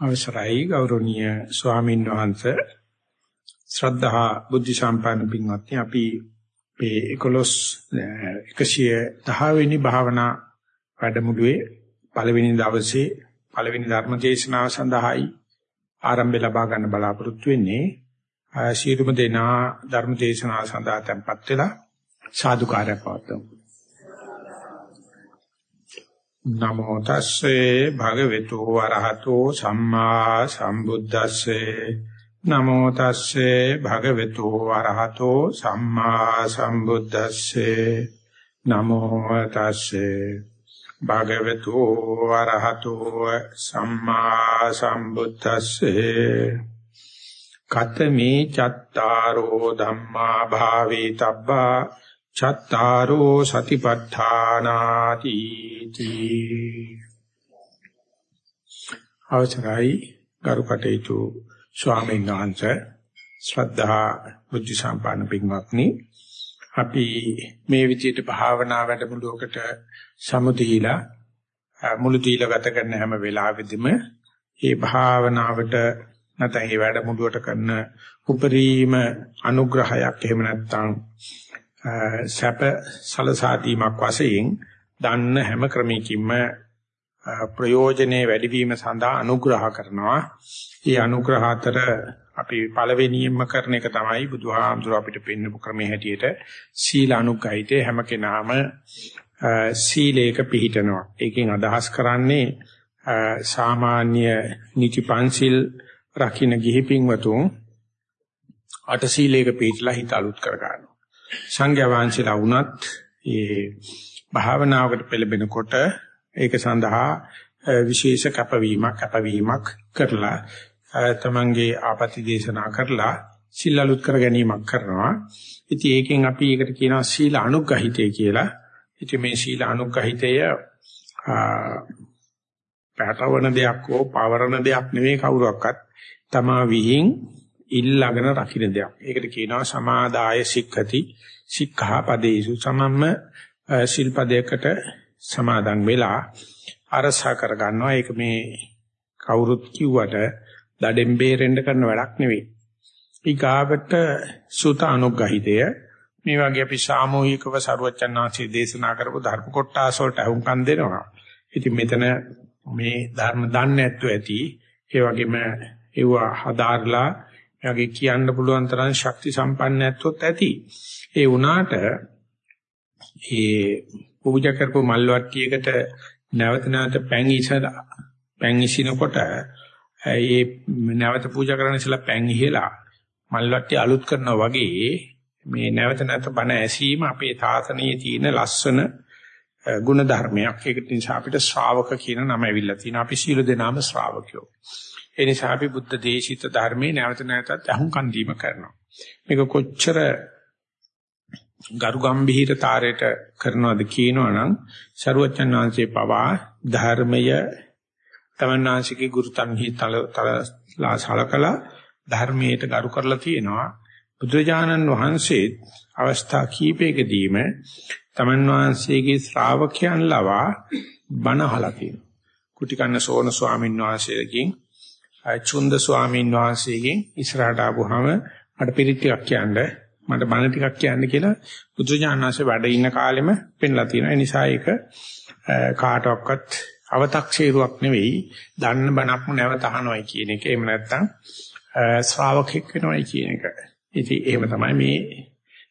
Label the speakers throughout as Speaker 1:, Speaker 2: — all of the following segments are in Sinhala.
Speaker 1: අවසරයි ගෞරවනීය ස්වාමීන් වහන්සේ. ශ්‍රද්ධා බුද්ධ සම්පන්න පින්වත්නි අපි මේ 11 110 වෙනි භාවනා වැඩමුළුවේ පළවෙනි දවසේ පළවෙනි ධර්ම දේශනාව සඳහායි ආරම්භය ලබා ගන්න බලාපොරොත්තු වෙන්නේ. ශීරුම දෙනා ධර්ම දේශනාව සඳහා tempත් වෙලා සාදුකාරය පවත්වමු. නමෝ තස්සේ භගවතු වරහතෝ සම්මා සම්බුද්දස්සේ. නමෝ තස්සේ භගවතු වරහතෝ සම්මා සම්බුද්දස්සේ. නමෝ තස්සේ භගවතු වරහතෝ සම්මා සම්බුද්දස්සේ. කතමේ චත්තාරෝ ධම්මා භාවේ තබ්බා චත්තාරෝ සතිපට්ඨානාති තී අවසරයි ගරුකටේතු ස්වාමීන් වහන්සේ ශ්‍රද්ධා බුද්ධ සම්පන්න පින්වත්නි. අපි මේ විදිහට භාවනා වැඩමුළුවකට සමුදීලා මුළු දීලා ගත කරන හැම වෙලාවෙදිම මේ භාවනාවට නැත්නම් මේ වැඩමුළුවට කරන උපරිම අනුග්‍රහයක් එහෙම නැත්නම් සැප සලසා දීමක් වශයෙන් දන්න හැම ක්‍රමයකින්ම ප්‍රයෝජනේ වැඩිවීම සඳහා අනුග්‍රහ කරනවා. මේ අනුග්‍රහ අතර අපි පළවෙනියෙන්ම කරන එක තමයි බුදුහාමුදුර අපිට පෙන්වපු ක්‍රමයේ හැටියට සීල අනුග්‍රහිතේ හැම කෙනාම සීලේක පිළිටනවා. ඒකෙන් අදහස් කරන්නේ සාමාන්‍ය නිති පන්සිල් රකින්න ගිහි පින්වතුන් අට සීලේක පිළිట్లా හිත අලුත් කර ගන්නවා. සංඝයා වහන්සේලා වුණත් ඒ භාවනාවකට පෙළඹෙනකොට ඒක සඳහා විශේෂ කැපවීමක් කැපවීමක් කරලා තමන්ගේ ආපති දේශනා කරලා සීල අලුත් කර ගැනීමක් කරනවා. ඉතින් ඒකෙන් අපි ඒකට කියනවා සීල අනුග්‍රහිතය කියලා. ඉතින් මේ සීල අනුග්‍රහිතය පැටවන දෙයක් හෝ පවරන දෙයක් නෙවෙයි කවුරක්වත් තමා විහිං ඉල්ලාගෙන රකින්න දෙයක්. ඒකට කියනවා සමාදාය සික්ඛති සික්ඛාපදේසු සමම්ම ශිල්පදයකට සමාදන් වෙලා අරසා කර ගන්නවා. ඒක මේ කවුරුත් කිව්වට දඩෙන් බේරෙන්න කරන වැඩක් නෙවෙයි. ඊගාවට සුත අනුග්‍රහිතය මේ වගේ අපි සාමූහිකව සරුවචනාංශයේ දේශනා කරපු ධර්ම කොටස් වලට අහුම්කම් දෙනවා. ඉතින් මෙතන මේ ධර්ම දන්නේ නැත්තු ඇති. ඒ වගේම ඒව හදාarලා එයාගේ කියන්න පුළුවන් තරම් ශක්ති සම්පන්න ඇත්තොත් ඇති. ඒ වුණාට ඒ පූජා කරපු මල් වට්ටියකට නැවත නැවත පැන් ඉසලා පැන් ඉසිනකොට ඒ නැවත පූජා කරන්න ඉස්සලා පැන් ඉහලා මල් වට්ටිය අලුත් කරනවා වගේ මේ නැවත නැවත බණ ඇසීම අපේ තාතනයේ තියෙන ලස්සන ගුණ ධර්මයක්. ඒක නිසා අපිට ශ්‍රාවක කියන නම ඇවිල්ලා තියෙනවා. අපි සීල දෙනාම ශ්‍රාවකයෝ. ඒ නිසා අපි බුද්ධ දේශිත ධර්මයේ නැවත නැවතත් අහුම්කන් දීම කරනවා. මේක කොච්චර ගරු ගම්භීරතාවයට කරනවද කියනවනම් ਸਰුවචන් වහන්සේ පවා ධර්මය තමන්නාංශිකේ ගුරුතන්හි තලලා සලකලා ධර්මයට ගරු කරලා තියෙනවා. බුදුරජාණන් වහන්සේ අවස්ථා කීපයකදීම තමන් වහන්සේගේ ශ්‍රාවකයන් ලවා බණ අහලා තියෙනවා. කුටිකන්න සෝන ස්වාමීන් වහන්සේගෙන් චුන්ද ස්වාමීන් වහන්සේගෙන් ඉස්සරහට ආවම මට පිළිත් ටිකක් කියන්න මට බණ ටිකක් කියන්න කියලා බුදුජානනාංශ වැඩ ඉන්න කාලෙම පෙන්ලා තියෙනවා. ඒ නිසා ඒක කාටවත් අව탁සීරුවක් නෙවෙයි. දන්න බණක්ම නැවත අහනවයි කියන එක. එහෙම නැත්නම් ශ්‍රාවකෙක් වෙනවයි කියන එක. ඉතින් එහෙම තමයි මේ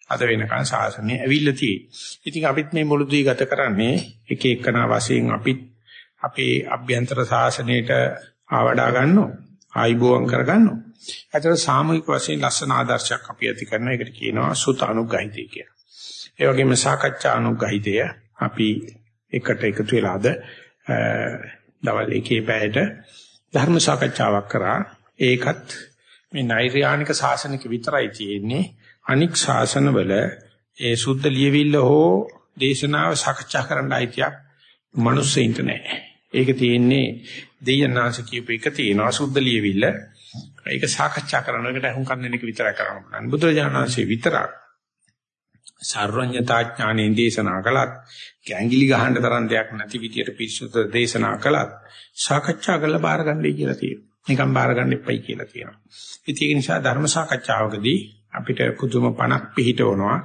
Speaker 1: අද වෙනකන් සාසනය ඇවිල්ලා තියෙන්නේ. ඉතින් අපිත් මේ මුළුදී ගත කරන්නේ එක එකනා වශයෙන් අපිත් අපේ අභ්‍යන්තර සාසනයට ආවඩා ගන්නවා. ආයිබෝවන් කර ගන්නවා. ඒතර සාමූහික වශයෙන් ලස්සන ආදර්ශයක් අපි ඇති කරනවා. ඒකට කියනවා සුත අනුග්‍රහිතය කියලා. ඒ වගේම සාකච්ඡා අනුග්‍රහිතය අපි එකට එකතු වෙලාද දවල් එකේ පැයට ධර්ම සාකච්ඡාවක් කරා. ඒකත් මේ නෛර්යානික ශාසනික විතරයි තියෙන්නේ. අනික් ශාසනවල ඒ සුද්ධ ලියවිල්ල හෝ දේශනාව සාකච්ඡා කරන්න අයිතියක් මිනිස්සෙයින්ට නැහැ. ඒක තියෙන්නේ දෙයනාංශ කියපු එක තියෙනවා සුද්ධ ලියවිල්ල. ඒක සාකච්ඡා කරන එකට අහුම්කම් දෙන එක විතරයි කරන්න පුළුවන්. බුදුරජාණන්සේ විතරක් සර්වඥතා ඥානෙන් දේශනා කළත්, ගැංගිලි ගහන්න තරම් දෙයක් නැති විදියට පිස්සුත දේශනා කළත් සාකච්ඡා කරලා බාර ගන්නයි කියලා තියෙනවා. නිකන් බාර ගන්න එපයි කියලා කියනවා. ඉතින් ඒක නිසා ධර්ම සාකච්ඡාවකදී අපිට පුදුම පණක් පිහිටවනවා.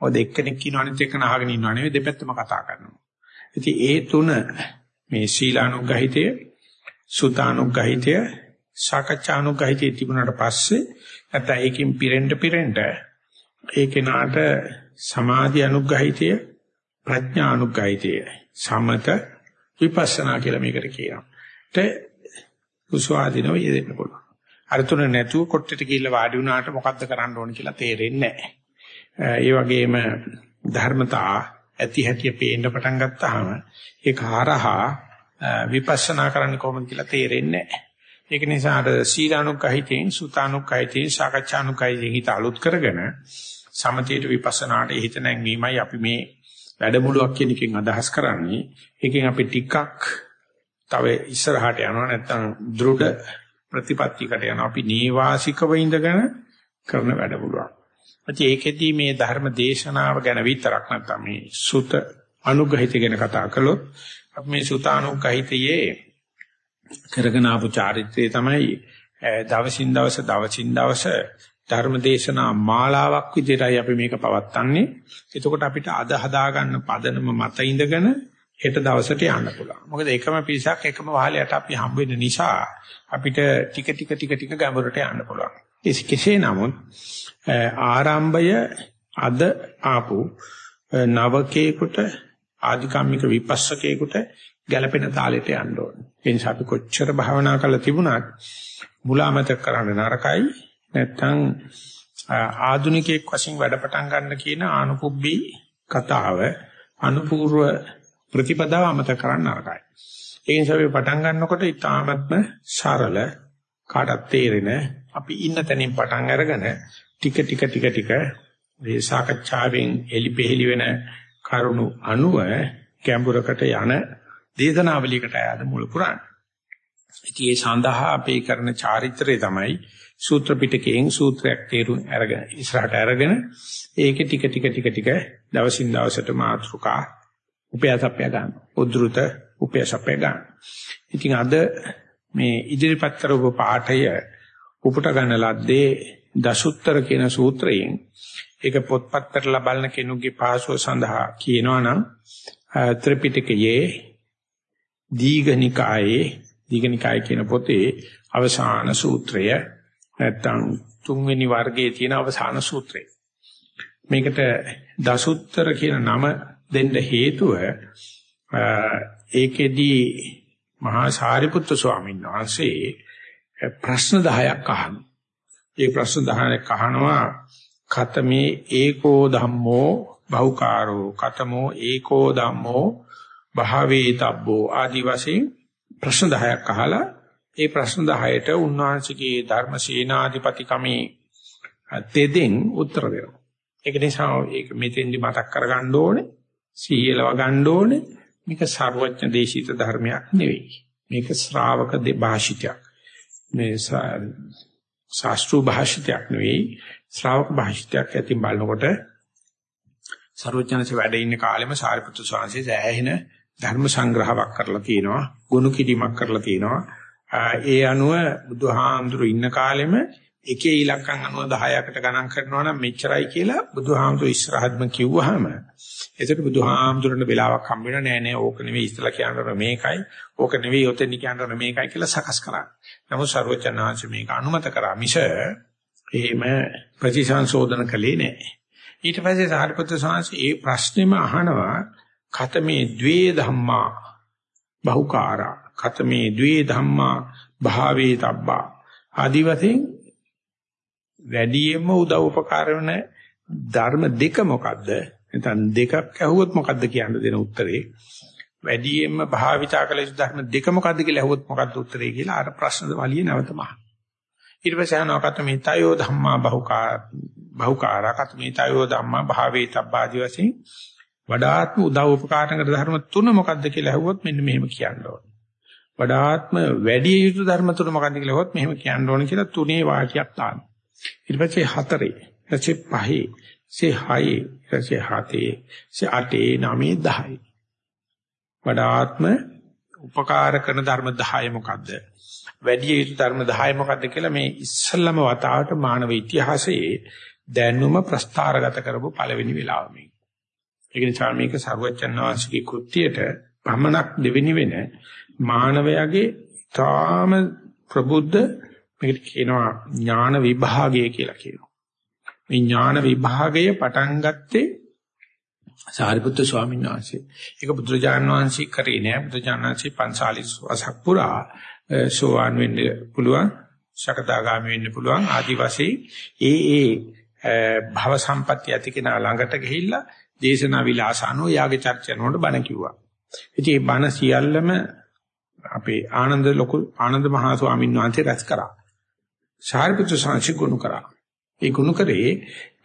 Speaker 1: මොකද එක්කෙනෙක් කියන අනිත් එක්කන අහගෙන ඉන්නව නෙවෙයි දෙපැත්තම කතා කරනවා. ඉතින් ඒ තුන මේ ශීලානුගහිතය, සුතානුගහිතය, සාකච්ඡානුගහිතය තිබුණාට පස්සේ නැත්නම් ඒකෙන් පිරෙන්න පිරෙන්න ඒ කෙනාට සමාධි අනුග්‍රහිතය ප්‍රඥා අනුග්‍රහිතය සමත විපස්සනා කියලා මේකට කියනවා. ඒ උස්වාදිනව යෙදෙන්න පුළුවන්. අර තුන නැතුව කොට්ටෙට ගිහිල්ලා වාඩි වුණාට මොකද්ද කරන්න ඕන කියලා තේරෙන්නේ නැහැ. ඒ වගේම ධර්මතා ඇති හැටි පේන්න පටන් ගත්තාම ඒක හරහා විපස්සනා කරන්න කොහොමද කියලා තේරෙන්නේ නැහැ. ඒක නිසා අර සීලානුකහිතෙන් සුතානුකහිතෙන් සාකච්ඡානුකහිතෙන් හිත අලුත් කරගෙන සමතේට විපස්සනාට හිත නැංවීමයි අපි මේ වැඩමුළුවක් කියන එකෙන් අදහස් කරන්නේ. ඒකෙන් අපි ටිකක් තව ඉස්සරහට යනවා නැත්නම් දෘಢ ප්‍රතිපත්තියකට යනවා. අපි නේවාසිකව ඉඳගෙන කරන වැඩමුළුවක්. ඉතින් ඒකෙදී මේ ධර්ම දේශනාව ගැන විතරක් නැත්නම් මේ සුත අනුගහිත ගැන කතා කළොත් අපි මේ සුතානුගහිතයේ කරගෙන ආපු චාරිත්‍රය තමයි දවසින් දවස දවසින් දවස ධර්මදේශනා මාලාවක් විදිහටයි අපි මේක පවත්න්නේ. එතකොට අපිට අද හදාගන්න පදනම මත ඉඳගෙන හෙට දවසට යන්න පුළුවන්. මොකද එකම පිරිසක් එකම වහලයට අපි හම්බ වෙන නිසා අපිට ටික ටික ටික ටික ගැඹුරට යන්න පුළුවන්. කෙසේ නමුත් ආරම්භය අද ආපු නවකේකට ආධිකම්මික විපස්සකේකට ගැළපෙන තාලෙට යන්න ඕනේ. ඒ නිසා අපි කොච්චර භාවනා කරලා තිබුණත් මුලාමතක කරන්න නරකයි. නැත්තම් ආධුනිකයෙක් වශයෙන් වැඩ පටන් ගන්න කියන ආනුකුබ්බී කතාව අනුපූර්ව ප්‍රතිපදාව අමතක කරන්න නරකයි. ඒ නිසා අපි පටන් ගන්නකොට ඊටාත්ම සරල කාටත් තේරෙන අපි ඉන්න තැනින් පටන් අරගෙන ටික ටික ටික ටික මේ සාකච්ඡාවෙන් එලිපෙහෙලි වෙන කරුණු අනුව ගැඹුරකට යන දේශනාවලියකට ආද මුල පුරාණ. ඉතින් ඒ සඳහා අපි කරන චාරිත්‍රය තමයි සූත්‍ර පිටකයෙන් සූත්‍රයක් තේරුම් අරගෙන ඉස්සරහට අරගෙන ඒකේ ටික ටික ටික ටික දවසින් දවසට මාත්‍රිකා උපයාසප්පය ගන්න. උද්ෘත උපයාසප්පය ගන්න. ඉතින් අද මේ ඉදිරිපත් කරපු පාඨය උපුට ගන්න ලද්දේ දසුත්තර කියන සූත්‍රයෙන් ඒක පොත්පත් කරලා බලන කෙනෙකුගේ පාසුව සඳහා කියනවා නම් ත්‍රිපිටකයේ දීඝනිකායේ දීඝනිකාය කියන පොතේ අවසාන සූත්‍රය නැත්තම් තුන්වෙනි වර්ගයේ තියෙන අවසාන සූත්‍රය. මේකට දසුත්තර කියන නම දෙන්න හේතුව ඒකෙදී මහා සාරිපුත්‍ර ස්වාමීන් වහන්සේ ප්‍රශ්න 10ක් අහනවා. ඒ ප්‍රශ්න 10ක් අහනවා කතමේ ඒකෝ ධම්මෝ බහුකාරෝ කතමෝ ඒකෝ ධම්මෝ භාවේ තබ්බෝ ආදි වශයෙන් ප්‍රශ්න 10ක් අහලා ඒ ප්‍රශ්න 10ට උන්වහන්සේගේ ධර්ම සේනාධිපති කමේ තෙදෙන් උත්තර දෙනවා. ඒක නිසා ඒක මෙතෙන්දි මතක් කරගන්න ඕනේ, සීයලව ගන්න ඕනේ. මේක සර්වඥ දේශිත ධර්මයක් නෙවෙයි. මේක ශ්‍රාවක භාෂිතයක්. මේ ශාස්ත්‍රීය භාෂිතයක් නෙවෙයි. ශ්‍රාවක භාෂිතයක් ඇතින් බලනකොට සර්වඥාන්සේ වැඩ ඉන්න කාලෙම සාරිපුත්‍ර ස්වාමීන් වහන්සේ ඇහෙන ධර්ම සංග්‍රහයක් කරලා තියෙනවා. ගුණ කිරීමක් කරලා තියෙනවා. ඒ අනුව බුදුහාමුදුරු ඉන්න කාලෙම එකේ ඉලක්කම් අනුව 10කට ගණන් කරනවා නම් මෙච්චරයි කියලා බුදුහාමුදුරු ඉස්සරහත්ම කිව්වහම එතකොට බුදුහාමුදුරන්ට වෙලාවක් හම්බ වෙනා නෑ නෑ ඕක නෙවෙයි ඉස්සලා කියනවා මේකයි ඕක නෙවෙයි ඔතෙන් කියනවා මේකයි කියලා සකස් කරා. නමුත් ਸਰවචනාංශ මේක අනුමත කරා මිස එහෙම ප්‍රතිසංශෝධන කළේ නෑ. ඊට පස්සේ සාරිපුත්‍ර ස්වාමීන් ඒ ප්‍රශ්නේම අහනවා කතමේ ද්වේ ධම්මා බහුකාරා කතමේ ද්වේ ධම්මා භාවේ තබ්බා ආදි වශයෙන් වැඩියෙන්ම උදව් උපකාර වෙන ධර්ම දෙක මොකද්ද? නැත්නම් දෙකක් ඇහුවොත් මොකද්ද කියන්න දෙන උත්තරේ? වැඩියෙන්ම භාවිතා කළ යුතු ධර්ම දෙක මොකද්ද කියලා ඇහුවොත් මොකද්ද උත්තරේ කියලා අර ප්‍රශ්න වලිය නැවත මහා. ඊට පස්සේ අහනවා කතමේ තයෝ ධම්මා බහුකාර බහුකාරා කතමේ තයෝ ධම්මා භාවේ තබ්බා ආදි වශයෙන් වඩාත්ම උදව් උපකාරක ධර්ම තුන මොකද්ද කියලා ඇහුවොත් මෙන්න මෙහෙම කියන්න ඕනේ වඩාත්ම වැඩි යුතු ධර්ම තුන මොකක්ද කියලා හොත් මෙහෙම කියන්න ඕන කියලා තුනේ වාක්‍යයක් තාන. ඊට පස්සේ හතරේ, ඊට පහේ, ඊට හයේ, ඊට හතේ, ඊට අටේ, නවයේ, 10. වඩාත්ම උපකාර කරන ධර්ම 10 මොකද්ද? වැඩි යුතු ධර්ම 10 මොකක්ද කියලා මේ ඉස්සල්ලාම වතාවට මානව ඉතිහාසයේ දැනුම ප්‍රස්ථාරගත කරපු පළවෙනි වෙලාව මේක. ඒක නිසා මේක සර්වචන් වහන්සේගේ කෘත්‍යයට පමණක් දෙවෙනි වෙන මානවයාගේ තාම ප්‍රබුද්ධ මේකට කියනවා ඥාන විභාගය කියලා කියනවා. මේ ඥාන විභාගය පටන් ගත්තේ සාරිපුත්‍ර ස්වාමීන් වහන්සේ. ඒක බුදුරජාණන් වහන්සේ කරේ නෑ. බුදුරජාණන් වහන්සේ 45 වසක් පුරා සෝවාන් වෙන්න පුළුවන්, සකදාගාමි වෙන්න පුළුවන් ආදි වශයෙන් ඒ ඒ භව සම්පatti ඇති කෙනා ළඟට ගිහිල්ලා දේශනා විලාසano යාගේ චර්චනවලට බණ කිව්වා. ඉතින් මේ බණ සියල්ලම අපේ ආනන්ද ලොකු ආනන්ද මහා ස්වාමීන් වහන්සේ රැස් කරා. සාරිපුත්‍ර සංසි ගුණ කරා. ඒ ගුණ කරේ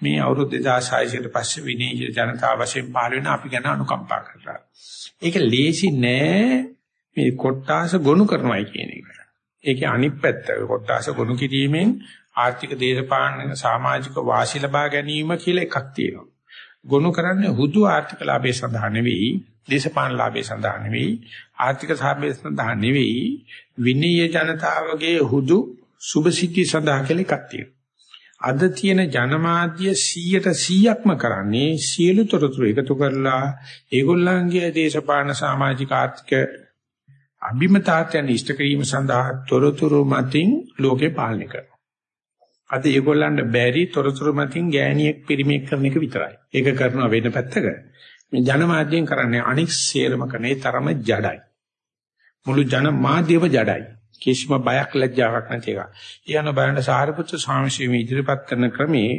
Speaker 1: මේ අවුරුදු 2600කට පස්සේ විනීය ජනතාව වශයෙන් පහළ වෙන අපි ගැන අනුකම්පා කරලා. ඒක ලේසි නෑ මේ කොට්ටාස ගොනු කරනවායි කියන එක. ඒකේ අනිත් පැත්ත කොට්ටාස ගොනු කිරීමෙන් ආර්ථික දේශපාලන සමාජික වාසි ලබා ගැනීම කියලා එකක් තියෙනවා. ගොනු කරන්නේ හුදු ආර්ථික ලාභය සඳහා නෙවෙයි, දේශපාලන ලාභය සඳහා නෙවෙයි, ආර්ථික සාභය සඳහා නෙවෙයි, විනීය ජනතාවගේ හුදු සුභසිද්ධි සඳහා කියලා එකක් තියෙනවා. අද තියෙන ජනමාධ්‍ය 100ට 100ක්ම කරන්නේ සියලු තොරතුරු එකතු කරලා ඒගොල්ලන්ගේ දේශපාලන සමාජික ආර්ථික අභිමතාර්ථයන් ඉෂ්ට කිරීම සඳහා තොරතුරු මතින් ලෝකේ පාලනය කරනවා. අද ඒගොල්ලන්ට බැරි තොරතුරු මතින් ගෑණියෙක් පිරිමියෙක් කරන එක විතරයි. ඒක කරනවා වෙන පැත්තක. මේ ජනමාධ්‍යයෙන් කරන්නේ අනික් සේරම කනේ තරම ජඩයි. මුළු ජනමාධ්‍යම ජඩයි. කිසිම බයක් ලැජ්ජාවක් නැති එක. ඊයන බලන්න සාරිපුත්‍ර ස්වාමීන් ඉදිරිපත් කරන ක්‍රමේ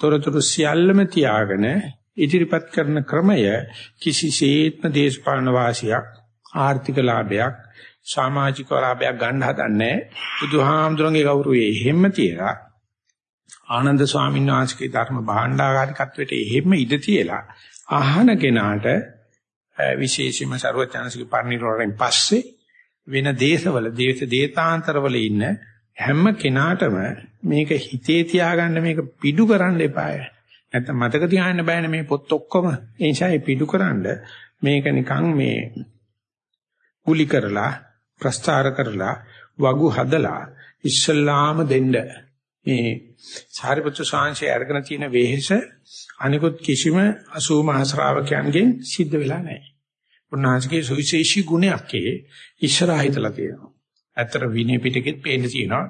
Speaker 1: තොරතුරු සියල්ලම තියාගෙන ඉදිරිපත් කරන ක්‍රමය කිසිසේත්ම දේශපාලන වාසියක් ආර්ථික ලාභයක් සමාජික ලාභයක් ගන්න හදන්නේ බුදුහාමුදුරන්ගේ ගෞරවයේ හැම තියලා ආනන්ද ස්වාමීන් වහන්සේගේ ධර්ම භාණ්ඩාගාරිකත්වයට එහෙම ඉඳ තියලා අහන කෙනාට විශේෂයෙන්ම ਸਰවඥාන්සේගේ පරිනිර්වාණයෙන් පස්සේ වෙන දේශවල දේශ දේතාන්තරවල ඉන්න හැම කෙනාටම මේක හිතේ තියාගන්න මේක පිඩු කරන්න එපාය. නැත්නම් මතක තියාගන්න බෑනේ මේ පොත් ඔක්කොම. ඒ නිසා මේ පිඩු කරන්න මේක නිකන් මේ කුලි කරලා ප්‍රස්තාර කරලා වගු හදලා ඉස්සල්ලාම දෙන්න මේ සාරිපුත්‍ර සාංශය අරගෙන තියෙන වෙහෙස අනිකුත් කිසිම 80 මහ ශ්‍රාවකයන්ගෙන් සිද්ධ වෙලා නැහැ. උන්වහන්සේගේ සුවිශේෂී ගුණයක් ඒ ඉස්සරහා හිතලා තියෙනවා. ඇත්තට විනය පිටකෙත් පේන්න තියෙනවා.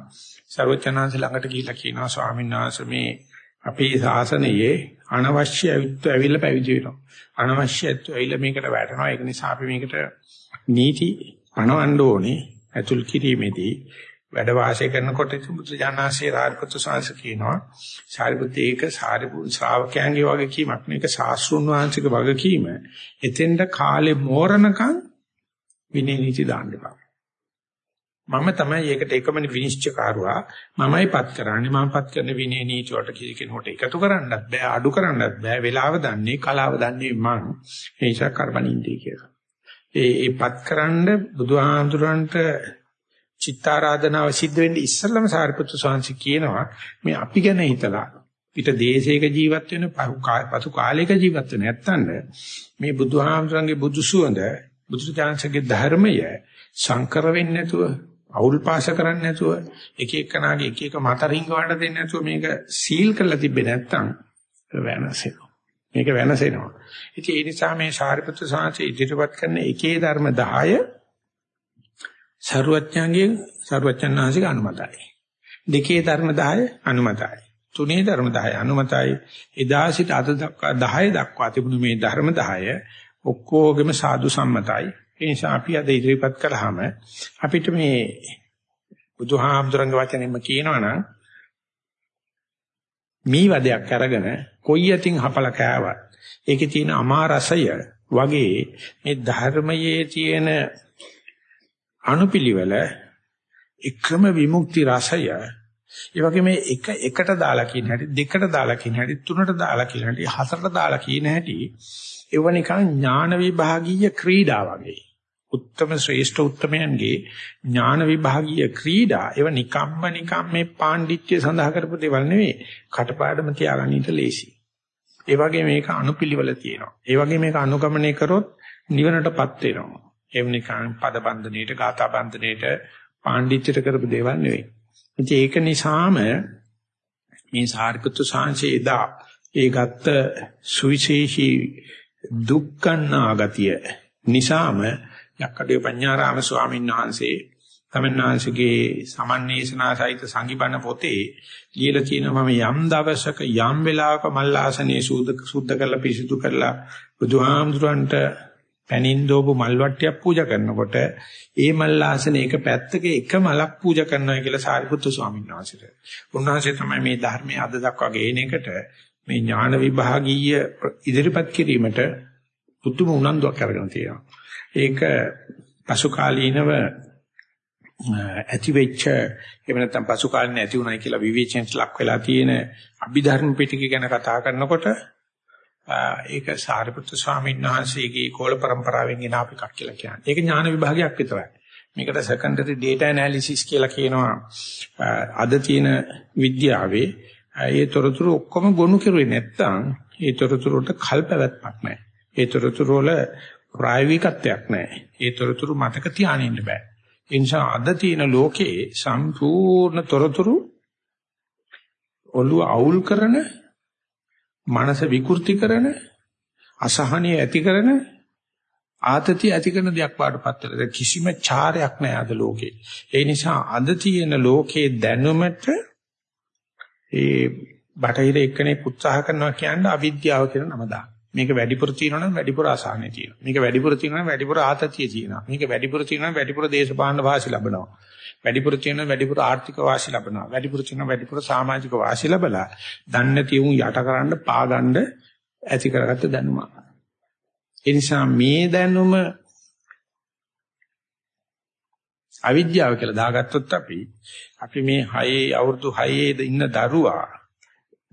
Speaker 1: සර්වචනාංශ ළඟට ගිහිල්ලා කියනවා ස්වාමීන් වහන්සේ මේ අපේ ශාසනයේ අනවශ්‍ය අයුත් ඇවිල්ලා පැවිදි වෙනවා. අනවශ්‍ය අයුත් ඇවිල්ලා මේකට වැටෙනවා. ඒක නිසා අපි මේකට නීති අනවන්න ඕනේ. ඇතුල් කිරීමේදී. වැඩ වාසය කරනකොට බුදු ජානනාසේ රාජපුත්‍ර සාංශ කියනවා සාරිපුත්‍ර ඒක සාරිපුත්‍ර ශ්‍රාවකයන්ගේ වගකීමක් නෙක ශාස්ත්‍රුන් වහන්සේගේ වගකීම එතෙන්ද කාලේ මෝරණකම් විනය නීති දාන්න එපා. මම තමයි ඒකට එකම විනිශ්චයකාරුවා මමයි පත් කරන්නේ. මම පත් කරන විනය නීති වලට කිසි කෙනෙකුට එකතු කරන්නත් බෑ අඩු කරන්නත් බෑ. වෙලාව දන්නේ කලාව දන්නේ මං. ඒ නිසා කරබනින්දී කියලා. ඒ ඒ පත් කරන්න බුදුහාමුදුරන්ට චිත්තාරාධනාව සිද්ධ වෙන්නේ ඉස්සෙල්ලම සාරිපුත්‍ර ස්වාමීන් කියනවා මේ අපි ගැන හිතලා. පිට දේශයක ජීවත් වෙන පසු කාලයක ජීවත් වෙන නැත්තඳ මේ බුදුහාමරංගේ බුදු සුවඳ බුදුචාන්සගේ ධර්මය සංකර වෙන්නේ නැතුව අවුල් පාස කරන්නේ නැතුව එක එකනාගේ එක එක මත රිංගවන්න දෙන්නේ නැතුව මේක සීල් කරලා තිබ්බේ නැත්තම් වෙනසෙනවා. මේක වෙනසෙනවා ඉතින් ඒ නිසා මේ සාරිපුත්‍ර සාංශය ඉදිරිපත් කරන එකේ ධර්ම 10 සරුවච්ඥාගේ සරුවච්ඥාන්සික අනුමතයි. දෙකේ ධර්ම 10 අනුමතයි. තුනේ ධර්ම 10 අනුමතයි. එදා සිට අද දක්වා 10 දක්වා තිබුණු මේ ධර්ම 10 ඔක්කොගෙම සාදු සම්මතයි. ඒ නිසා අපි අද ඉදිරිපත් කළාම අපිට මේ බුදුහාමුදුරන්ගේ වචනෙන්ම කියනවනම් මේ වදයක් අරගෙන කොයි යතින් හපල කෑවත් ඒකේ තියෙන අමා රසය වගේ මේ ධර්මයේ තියෙන අනුපිළිවෙල එකම විමුක්ති රසය. ඒ වගේම එක එකට දාලා කියන හැටි දෙකට දාලා කියන හැටි තුනට දාලා කියන හැටි හතරට දාලා කියන හැටි ඒව නිකන් ඥාන විභාගීය ක්‍රීඩා වගේ. උත්තම ශ්‍රේෂ්ඨ උත්තමයන්ගේ ඥාන විභාගීය ක්‍රීඩා ඒව නිකම්ම නිකම් මේ පාණ්ඩිත්‍ය සඳහා කරපු දේවල් නෙවෙයි කටපාඩම තියාගන්න ඉත ලේසි. ඒ වගේ මේක අනුපිළිවෙල තියෙනවා. ඒ වගේ මේක අනුගමනය කරොත් නිවනටපත් වෙනවා. එහෙම නිකන් පද බන්ධනයේට, ගාථා බන්ධනයේට, පාණ්ඩිත්‍යයට කරපු දේවල් නෙවෙයි. ඉතින් ඒක නිසාම මේ සාරිපුත්‍ර සාංශේ එදා ඒ ගත්ත සුවිශේෂී දුක්ඛනා ගතිය නිසාම යක්කඩේ පඤ්ඤාරාම ස්වාමීන් වහන්සේ තමන්නාංශගේ සමන්නේසනා සහිත සංගිබන පොතේ ලියලා තියෙනවා මම යම් දවසක යම් වෙලාවක මල්ලාසනේ සූද සුද්ධ කරලා පිරිසුදු කරලා බුදුහාමුදුරන්ට පැනින් දෝපු මල් වට්ටියක් පූජා කරනකොට ඒ මල්ලාසනේ එක පැත්තක එක මලක් පූජා කරනවා කියලා සාරිපුත්තු ස්වාමීන් වහන්සේට. උන්වහන්සේ තමයි මේ ධර්මයේ අද දක්වා ගේන එකට මේ ඥාන විභාගීය ඉදිරිපත් කිරීමට පුදුම උනන්දුවක් අරගෙන තියෙනවා. ඒක පසු කාලීනව ඇති වෙච්ච එහෙම නැත්නම් පසු කාලින ඇති උනායි කියලා විවේචනයට ලක් වෙලා තියෙන අභිධර්ම පිටකය ගැන කතා කරනකොට ඒක සාරිපුත්‍ර ස්වාමීන් වහන්සේගේ කෝල પરම්පරාවෙන් එන අප එකක් කියලා කියන්නේ. ඒක ඥාන විභාගයක් විතරයි. මේකට secondary data analysis කියලා කියනවා. අද තියෙන විද්‍යාවේ ඒ තොරතුරු ඔක්කොම ගොනු කරුවේ නැත්නම් ඒ තොරතුරු වලට කල්පවත්මක් නැහැ. ඒ තොරතුරු වල ප්‍රායෝගිකත්වයක් නැහැ. ඒ තොරතුරු මතක තියානින්න බෑ. ඒ නිසා අද තියෙන ලෝකේ සම්පූර්ණ තොරතුරු ඔළුව අවුල් කරන මනස විකෘති කරන අසහනිය ඇති කරන ආතතිය ඇති කරන දෙයක් වඩපත් වෙලා කිසිම චාරයක් නැහැ අද ලෝකේ. ඒ නිසා අද තියෙන ලෝකේ දැනුමට ඒ බටහිර එක්කෙනෙක් උත්සාහ කරනවා කියන්නේ අවිද්‍යාව කියන නම දාන්න. මේක වැඩිපුර තියෙනවා නම් වැඩිපුර අසහනෙ තියෙනවා. මේක වැඩිපුර තියෙනවා නම් වැඩිපුර ආතතිය තියෙනවා. මේක වැඩිපුර තියෙනවා නම් වැඩිපුර දේශපාලන වාසි ලැබෙනවා. වැඩිපුර තියෙනවා වැඩිපුර ආර්ථික වාසි ලැබෙනවා. වැඩිපුර තියෙනවා වැඩිපුර සමාජික වාසි ලැබලා දන්නේ නැති උන් යටකරන්න පාගන්න ඇති කරගත්ත දැනුම. ඒ නිසා මේ දැනුම අවිද්‍යාව කියලා දාගත්තොත් අපි අපි මේ 6 අවුරුදු 6 ඉන්න දරුවා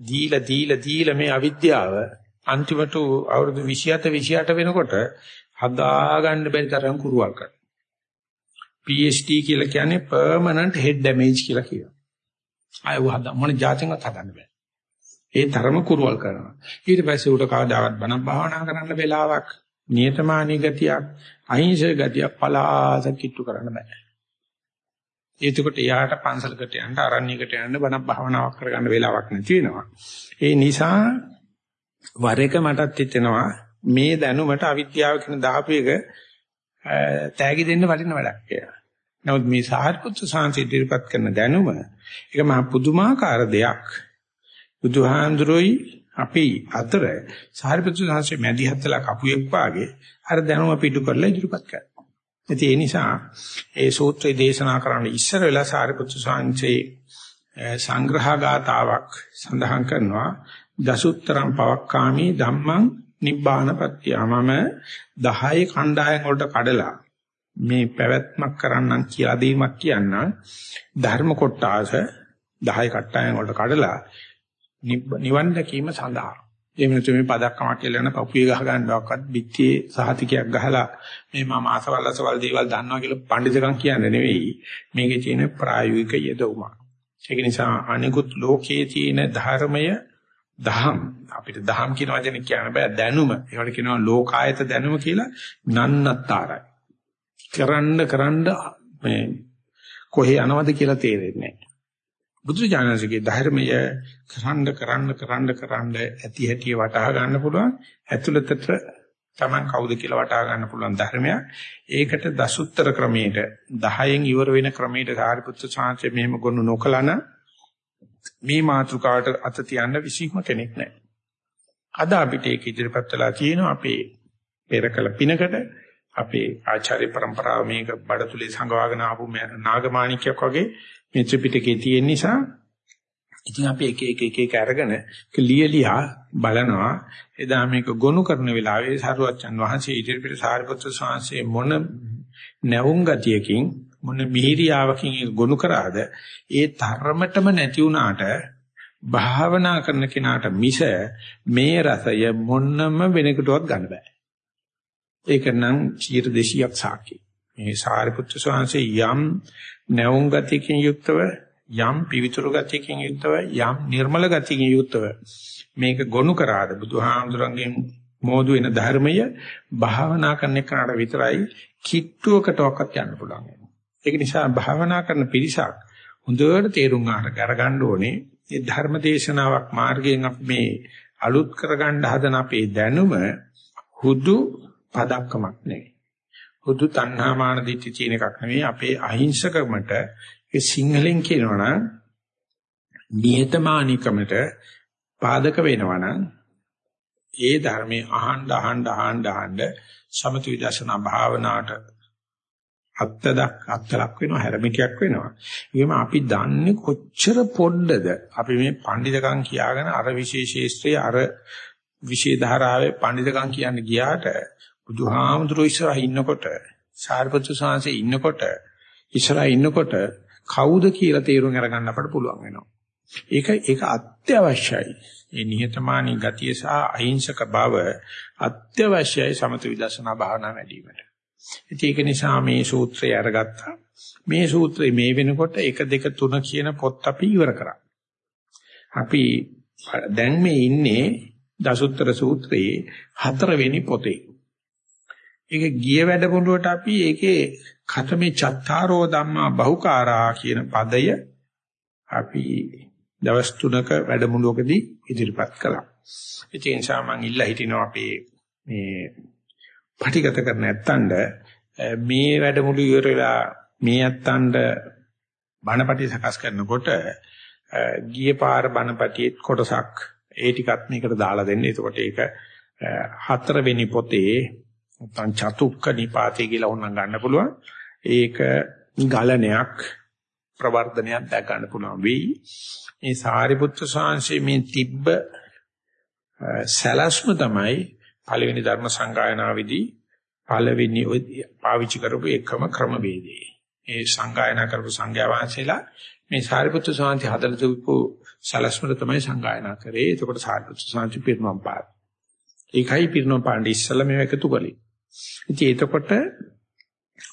Speaker 1: දීලා දීලා දීලා මේ අවිද්‍යාව අන්තිමට අවුරුදු 27 28 වෙනකොට හදාගන්න බැරි තරම් කුරුවල් කරනවා. PhD කියලා කියන්නේ permanent head damage කියලා කියනවා. ආය වහද මොන જાතින්වත් හදන්න බෑ. ඒ තරම කුරුවල් කරනවා. ඊට පස්සේ උට කවදාවත් බණ භාවනා කරන්න වෙලාවක් නියතමානී ගතියක් අහිංසක ගතියක් පලාස කිට්ටු කරන්න බෑ. ඒකට එයාට පන්සලකට යන්න අරණ්‍යයකට යන්න බණ භාවනාවක් කරගන්න වෙලාවක් නැති වෙනවා. ඒ නිසා වර එක මටත් හිතෙනවා මේ දැනුමට අවිද්‍යාව කියන දාපු එක තෑගි දෙන්න වටින වැඩක් කියලා. නමුත් මේ සාහිත්‍ය සාංශය ඉදිරිපත් කරන දැනුම ඒක මහ පුදුමාකාර දෙයක්. බුදුහාඳුරෝයි අපි අතර සාහිත්‍ය සාංශයේ මැදිහත්ලා කපුවෙක් වාගේ අර දැනුම පිටු කරලා ඉදිරිපත් කරනවා. ඉතින් ඒ නිසා ඒ සූත්‍රය දේශනා කරන්න ඉස්සර වෙලා සාරිපුත්‍ර සාංශේ සංග්‍රහගතාවක් සඳහන් කරනවා දසුත්තරම් පවක්කාමී ධම්මං නිබ්බානපත්තියමම 10 කණ්ඩායම් වලට කඩලා මේ පැවැත්මක් කරන්නම් කියලා දීමක් කියන්න ධර්ම කොටාස 10 කණ්ඩායම් වලට කඩලා නිවන් දැකීම සඳහා. එහෙම නැත්නම් මේ පදක්කමක් කියලා යන පපුවේ ගහ ගන්නවක්වත් පිටියේ සහතිකයක් ගහලා මේ මම අසවල් අසවල් දේවල් දන්නවා කියලා පඬිතුකම් කියන්නේ නෙවෙයි. මේකේ තියෙන ප්‍රායෝගික යෙදවුමක්. ඒක නිසා අනිකුත් ලෝකයේ තියෙන ධර්මය දහම්. අපිට දහම් කියන වචනේ කියන්න බෑ. දැනුම. ඒකට කියනවා ලෝකායත දැනුම කියලා නන්නතරයි කරන්න කරන්න මේ කොහේ යනවද කියලා තේරෙන්නේ නැහැ බුදුජානකගේ ධර්මය කරන්න කරන්න කරන්න කරන්න ඇති හැටි වටහා ගන්න පුළුවන්. ඇතුළතට Taman කවුද කියලා වටහා ගන්න පුළුවන් ධර්මයක්. ඒකට දසුත්තර ක්‍රමයට 10න් ඉවර වෙන ක්‍රමයට සාරිපුත්‍ර සාංශය මෙහෙම ගොනු නොකලන මේ මාතෘකාවට අත තියන්න විසිම කෙනෙක් නැහැ. අද අපිට ඒක ඉදිරිපත් වෙලා තියෙනවා අපේ පෙරකල පිනකට අපේ ආචාර්ය પરම්පරාව මේක බඩතුලේ සංගවාගෙන ආපු නාගමාණික්යක් වගේ මේ ත්‍රිපිටකේ තියෙන නිසා ඉතින් අපි එක එක එක එක අරගෙන ලියලියා බලනවා එදා මේක ගොනු කරන වෙලාවේ සරුවච්චන් වහන්සේ ඉදිරිපිට සාරිපුත්‍ර ස්වාමීන් මොන නැවුම් ගතියකින් මොන මිහිරියාවකින් ගොනු කරාද ඒ තරමටම නැති වුණාට භාවනා කරන කෙනාට මිස මේ රසය මොන්නම වෙනකටවත් ගන්න බෑ. ඒක නම් 200ක් සාකි. මේ සාරිපුත්‍ර ස්වාමීන් යම් නැවුම් ගතියකින් යුක්තව යම් පිවිතුරු ගතියකින් යුක්තව යම් නිර්මල ගතියකින් යුක්තව මේක ගොනු කරාද බුදුහාමුදුරන්ගෙන් මෝදු වෙන ධර්මය භාවනා කරන එකට විතරයි කිට්ටුවකටවත් යන්න පුළුවන්. ඒක නිසා භාවනා කරන පිරිසක් හොඳට තේරුම් අරගන්න ඕනේ මේ ධර්ම දේශනාවක් මාර්ගයෙන් අපි මේ අලුත් කරගන්න හදන අපේ දැනුම හුදු පදක්කමක් නෙවෙයි. හුදු තණ්හා මාන දිට්ඨි කියන එකක් නෙවෙයි අපේ අහිංසකමට ඒ සිංහලෙන් කියනවනම් නිහතමානීකමට පාදක වෙනවනම් ඒ ධර්මයේ අහන්න අහන්න අහන්න අහන්න සමත විදර්ශනා භාවනාවට අත්තදක් අත්තලක් වෙනවා හැරමිටියක් වෙනවා. ඒකම අපි දන්නේ කොච්චර පොඩ්ඩද අපි මේ පඬිතකම් කියාගෙන අර විශේෂේස්ත්‍රයේ අර විශේෂ ධාරාවේ පඬිතකම් කියන්න ගියාට බුදුහාමුදුරුවෝ ඉස්සරහ ඉන්නකොට සාරිපුත්‍ර සාංශේ ඉන්නකොට ඉස්සරහ ඉන්නකොට කවුද කියලා තේරුම් අරගන්න අපට පුළුවන් වෙනවා. ඒක ඒක අත්‍යවශ්‍යයි. මේ නිහතමානී ගතිය සහ අහිංසක බව අත්‍යවශ්‍යයි සමත විදර්ශනා භාවනා වැඩිවීමට. ඒක නිසා මේ සූත්‍රය අරගත්තා. මේ සූත්‍රය මේ වෙනකොට 1 2 3 කියන පොත් අපි ඉවර කරා. අපි දැන් මේ ඉන්නේ දසුත්තර සූත්‍රයේ හතරවෙනි පොතේ. ඒක ගිය වැඩමුළුවට අපි ඒකේ ඛතමේ චත්තාරෝ ධම්මා බහුකාරා කියන පදය අපි දවස් තුනක වැඩමුළුවකදී ඉදිරිපත් කළා. ඒ නිසා මම ඉල්ලා හිටිනවා අපේ මේ පටිගත කර නැත්තඳ මේ වැඩමුළු ඉවර වෙලා මේ ඇත්තන්ට බණපටි සකස් කරනකොට ගිය පාර බණපටියේ කොටසක් ඒ ටිකත් මේකට දාලා දෙන්න. එතකොට ඒක හතරවෙනි පොතේ නැත්නම් චතුක්ක නිපාතේ කියලා ඕනනම් ගන්න පුළුවන්. ඒක ගලණයක් ප්‍රවර්ධනයක් දැක ගන්න පුළුවන් වෙයි. මේ සාරිපුත්‍ර සාංශයේ මේ තිබ්බ සලස්ම තමයි පළවෙනි ධර්ම සංගායනාවේදී පළවෙනි පාවිච්චි කරපු එකම ක්‍රමවේදය. ඒ සංගායනා කරපු සංඝයා වහන්සේලා මේ සාරිපුත්‍ර සාන්ති හදලා තිබු සලස්මර තමයි සංගායනා කරේ. එතකොට සාරිපුත්‍ර සාන්ති පිරිනොම් පාන. ඒකයි පිරිනොම් පාණ්ඩ ඉස්සලා මේව එකතු කළේ. ඉතින් එතකොට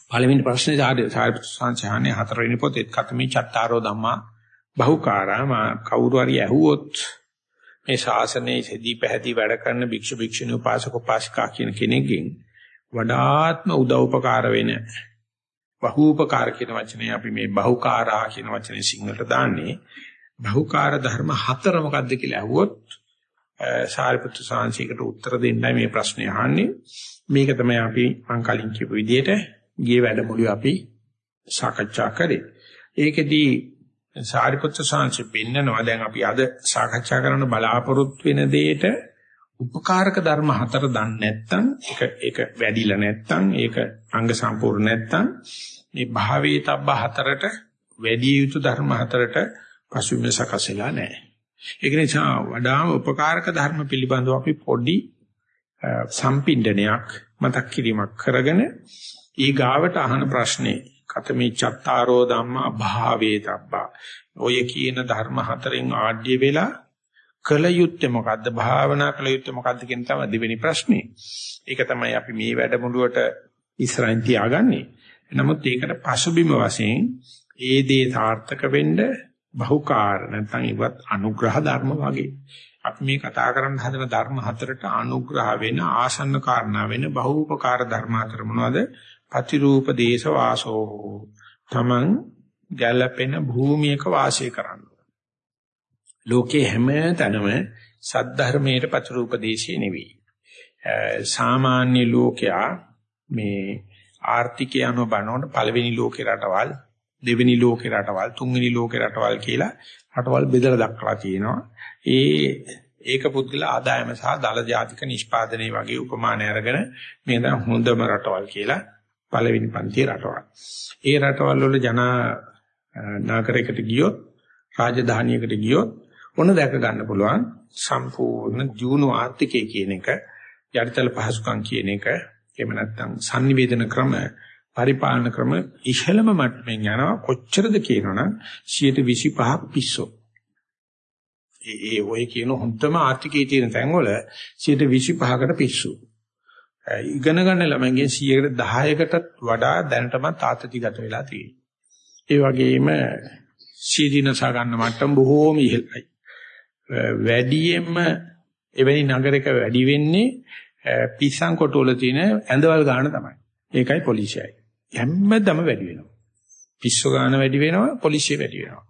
Speaker 1: පළවෙනි ප්‍රශ්නේ සාරිපුත්‍ර සාන්ති හානේ හතරවෙනි පොතේ කතමේ චත්තාරෝ ධම්මා බහුකාරා මා කවුරු හරි ඇහුවොත් මේ ශාසනයේ සෙදී පැහැදී වැඩ කරන භික්ෂු භික්ෂුණී උපාසක උපාසිකා කියන කෙනෙක්ගෙන් වඩාත්ම උදව්පකාර වෙන බහූපකාර කියන වචනේ අපි මේ බහුකාරා කියන වචනේ සිංහලට දාන්නේ. බහුකාර ධර්ම හතර මොකක්ද කියලා අහුවොත් සාරිපුත්‍ර සාංශිකට උත්තර දෙන්නයි මේ ප්‍රශ්නේ අහන්නේ. මේක තමයි අපි මං කලින් කියපු විදිහට ගිය වැඩමුළුවේ අපි සාකච්ඡා කරේ. ඒකෙදී සාරිපුත්‍ර සාංශි පෙන්නනවා දැන් අපි අද සාකච්ඡා කරන බලාපොරොත්තු වෙන දෙයට උපකාරක ධර්ම හතර දන්නේ නැත්නම් ඒක ඒක වැඩිලා නැත්නම් ඒක අංග සම්පූර්ණ නැත්නම් මේ භාවයේ තබ්බ හතරට වැඩි යුතු ධර්ම හතරට පසුබිම සකසලා නැහැ. ඒක නිසා වඩාම උපකාරක ධර්ම පිළිබඳව අපි පොඩි සම්පින්ඩනයක් මතක් කිරීමක් කරගෙන ඊ ගාවට අහන ප්‍රශ්නේ කතමේ චත්තාරෝ ධම්මා භාවේ තබ්බා. ඔය කියන ධර්ම හතරෙන් ආඩ්‍ය වෙලා කල යුත්තේ මොකද්ද? භාවනා කල යුත්තේ මොකද්ද කියන තමයි දෙවෙනි ප්‍රශ්නේ. ඒක තමයි අපි මේ වැඩමුළුවට ඉස්සරහින් තියාගන්නේ. නමුත් ඒකට පසුබිම වශයෙන් ඒ දේ සාර්ථක වෙන්න බහුකාර නැත්නම් ඉවත් අනුග්‍රහ ධර්ම වගේ. අපි මේ කතා කරන්න හදන ධර්ම හතරට අනුග්‍රහ වෙන ආසන්න කාරණා වෙන බහූපකාර ධර්ම හතර මොනවද? අතිරූප දේශ වාසෝ තමන් ගැළපෙන භූමියක වාසය කරන්න. ලෝකේ හැම තැනම සද්ධර්මයේ ප්‍රතිරූප දේශේ නෙවෙයි. සාමාන්‍ය ලෝකයා මේ ආර්ථිකය අනුව බලනකොට පළවෙනි ලෝකේ රටවල් දෙවෙනි ලෝකේ රටවල් තුන්වෙනි ලෝකේ රටවල් කියලා රටවල් බෙදලා දක්වලා තියෙනවා. ඒ ඒක පුද්ගල ආදායම සහ දල ජාතික නිෂ්පාදනයේ වගේ උපමාන අරගෙන මේ දැන් හොඳම රටවල් කියලා පළවෙනි පන්තියේ රටවල්. ඒ රටවල් වල ජනා නාගරිකයට ගියොත් රාජධානියකට ගියොත් ඔන්න දැක ගන්න පුළුවන් සම්පූර්ණ ජීවුන ආර්ථිකය කියන එක යටිතල පහසුකම් කියන එක එහෙම නැත්නම් sannivedana ක්‍රම පරිපාලන ක්‍රම ඉහළම මට්ටමින් යනවා. කොච්චරද කියනවනම් 125ක් පිස්සෝ. ඒ ඒ ඔය කියන හොඳම ආර්ථිකයේ තියෙන තැන්වල 125කට පිස්සු. ඉගෙන ගන්න ළමයින්ගෙන් 100කට 10කට වඩා දැනටමත් ආතතිගත වෙලා තියෙනවා. ඒ වගේම සීදීනස ගන්න මට්ටම බොහෝම ඉහළයි. වැඩියෙන්ම එවැනි නගරයක වැඩි වෙන්නේ පිස්සන් කොටුවල තියෙන ඇඳවල් ගන්න තමයි. ඒකයි පොලිසියයි. හැමදම වැඩි වෙනවා. පිස්සු ගන්න වැඩි වෙනවා, පොලිසිය වැඩි වෙනවා.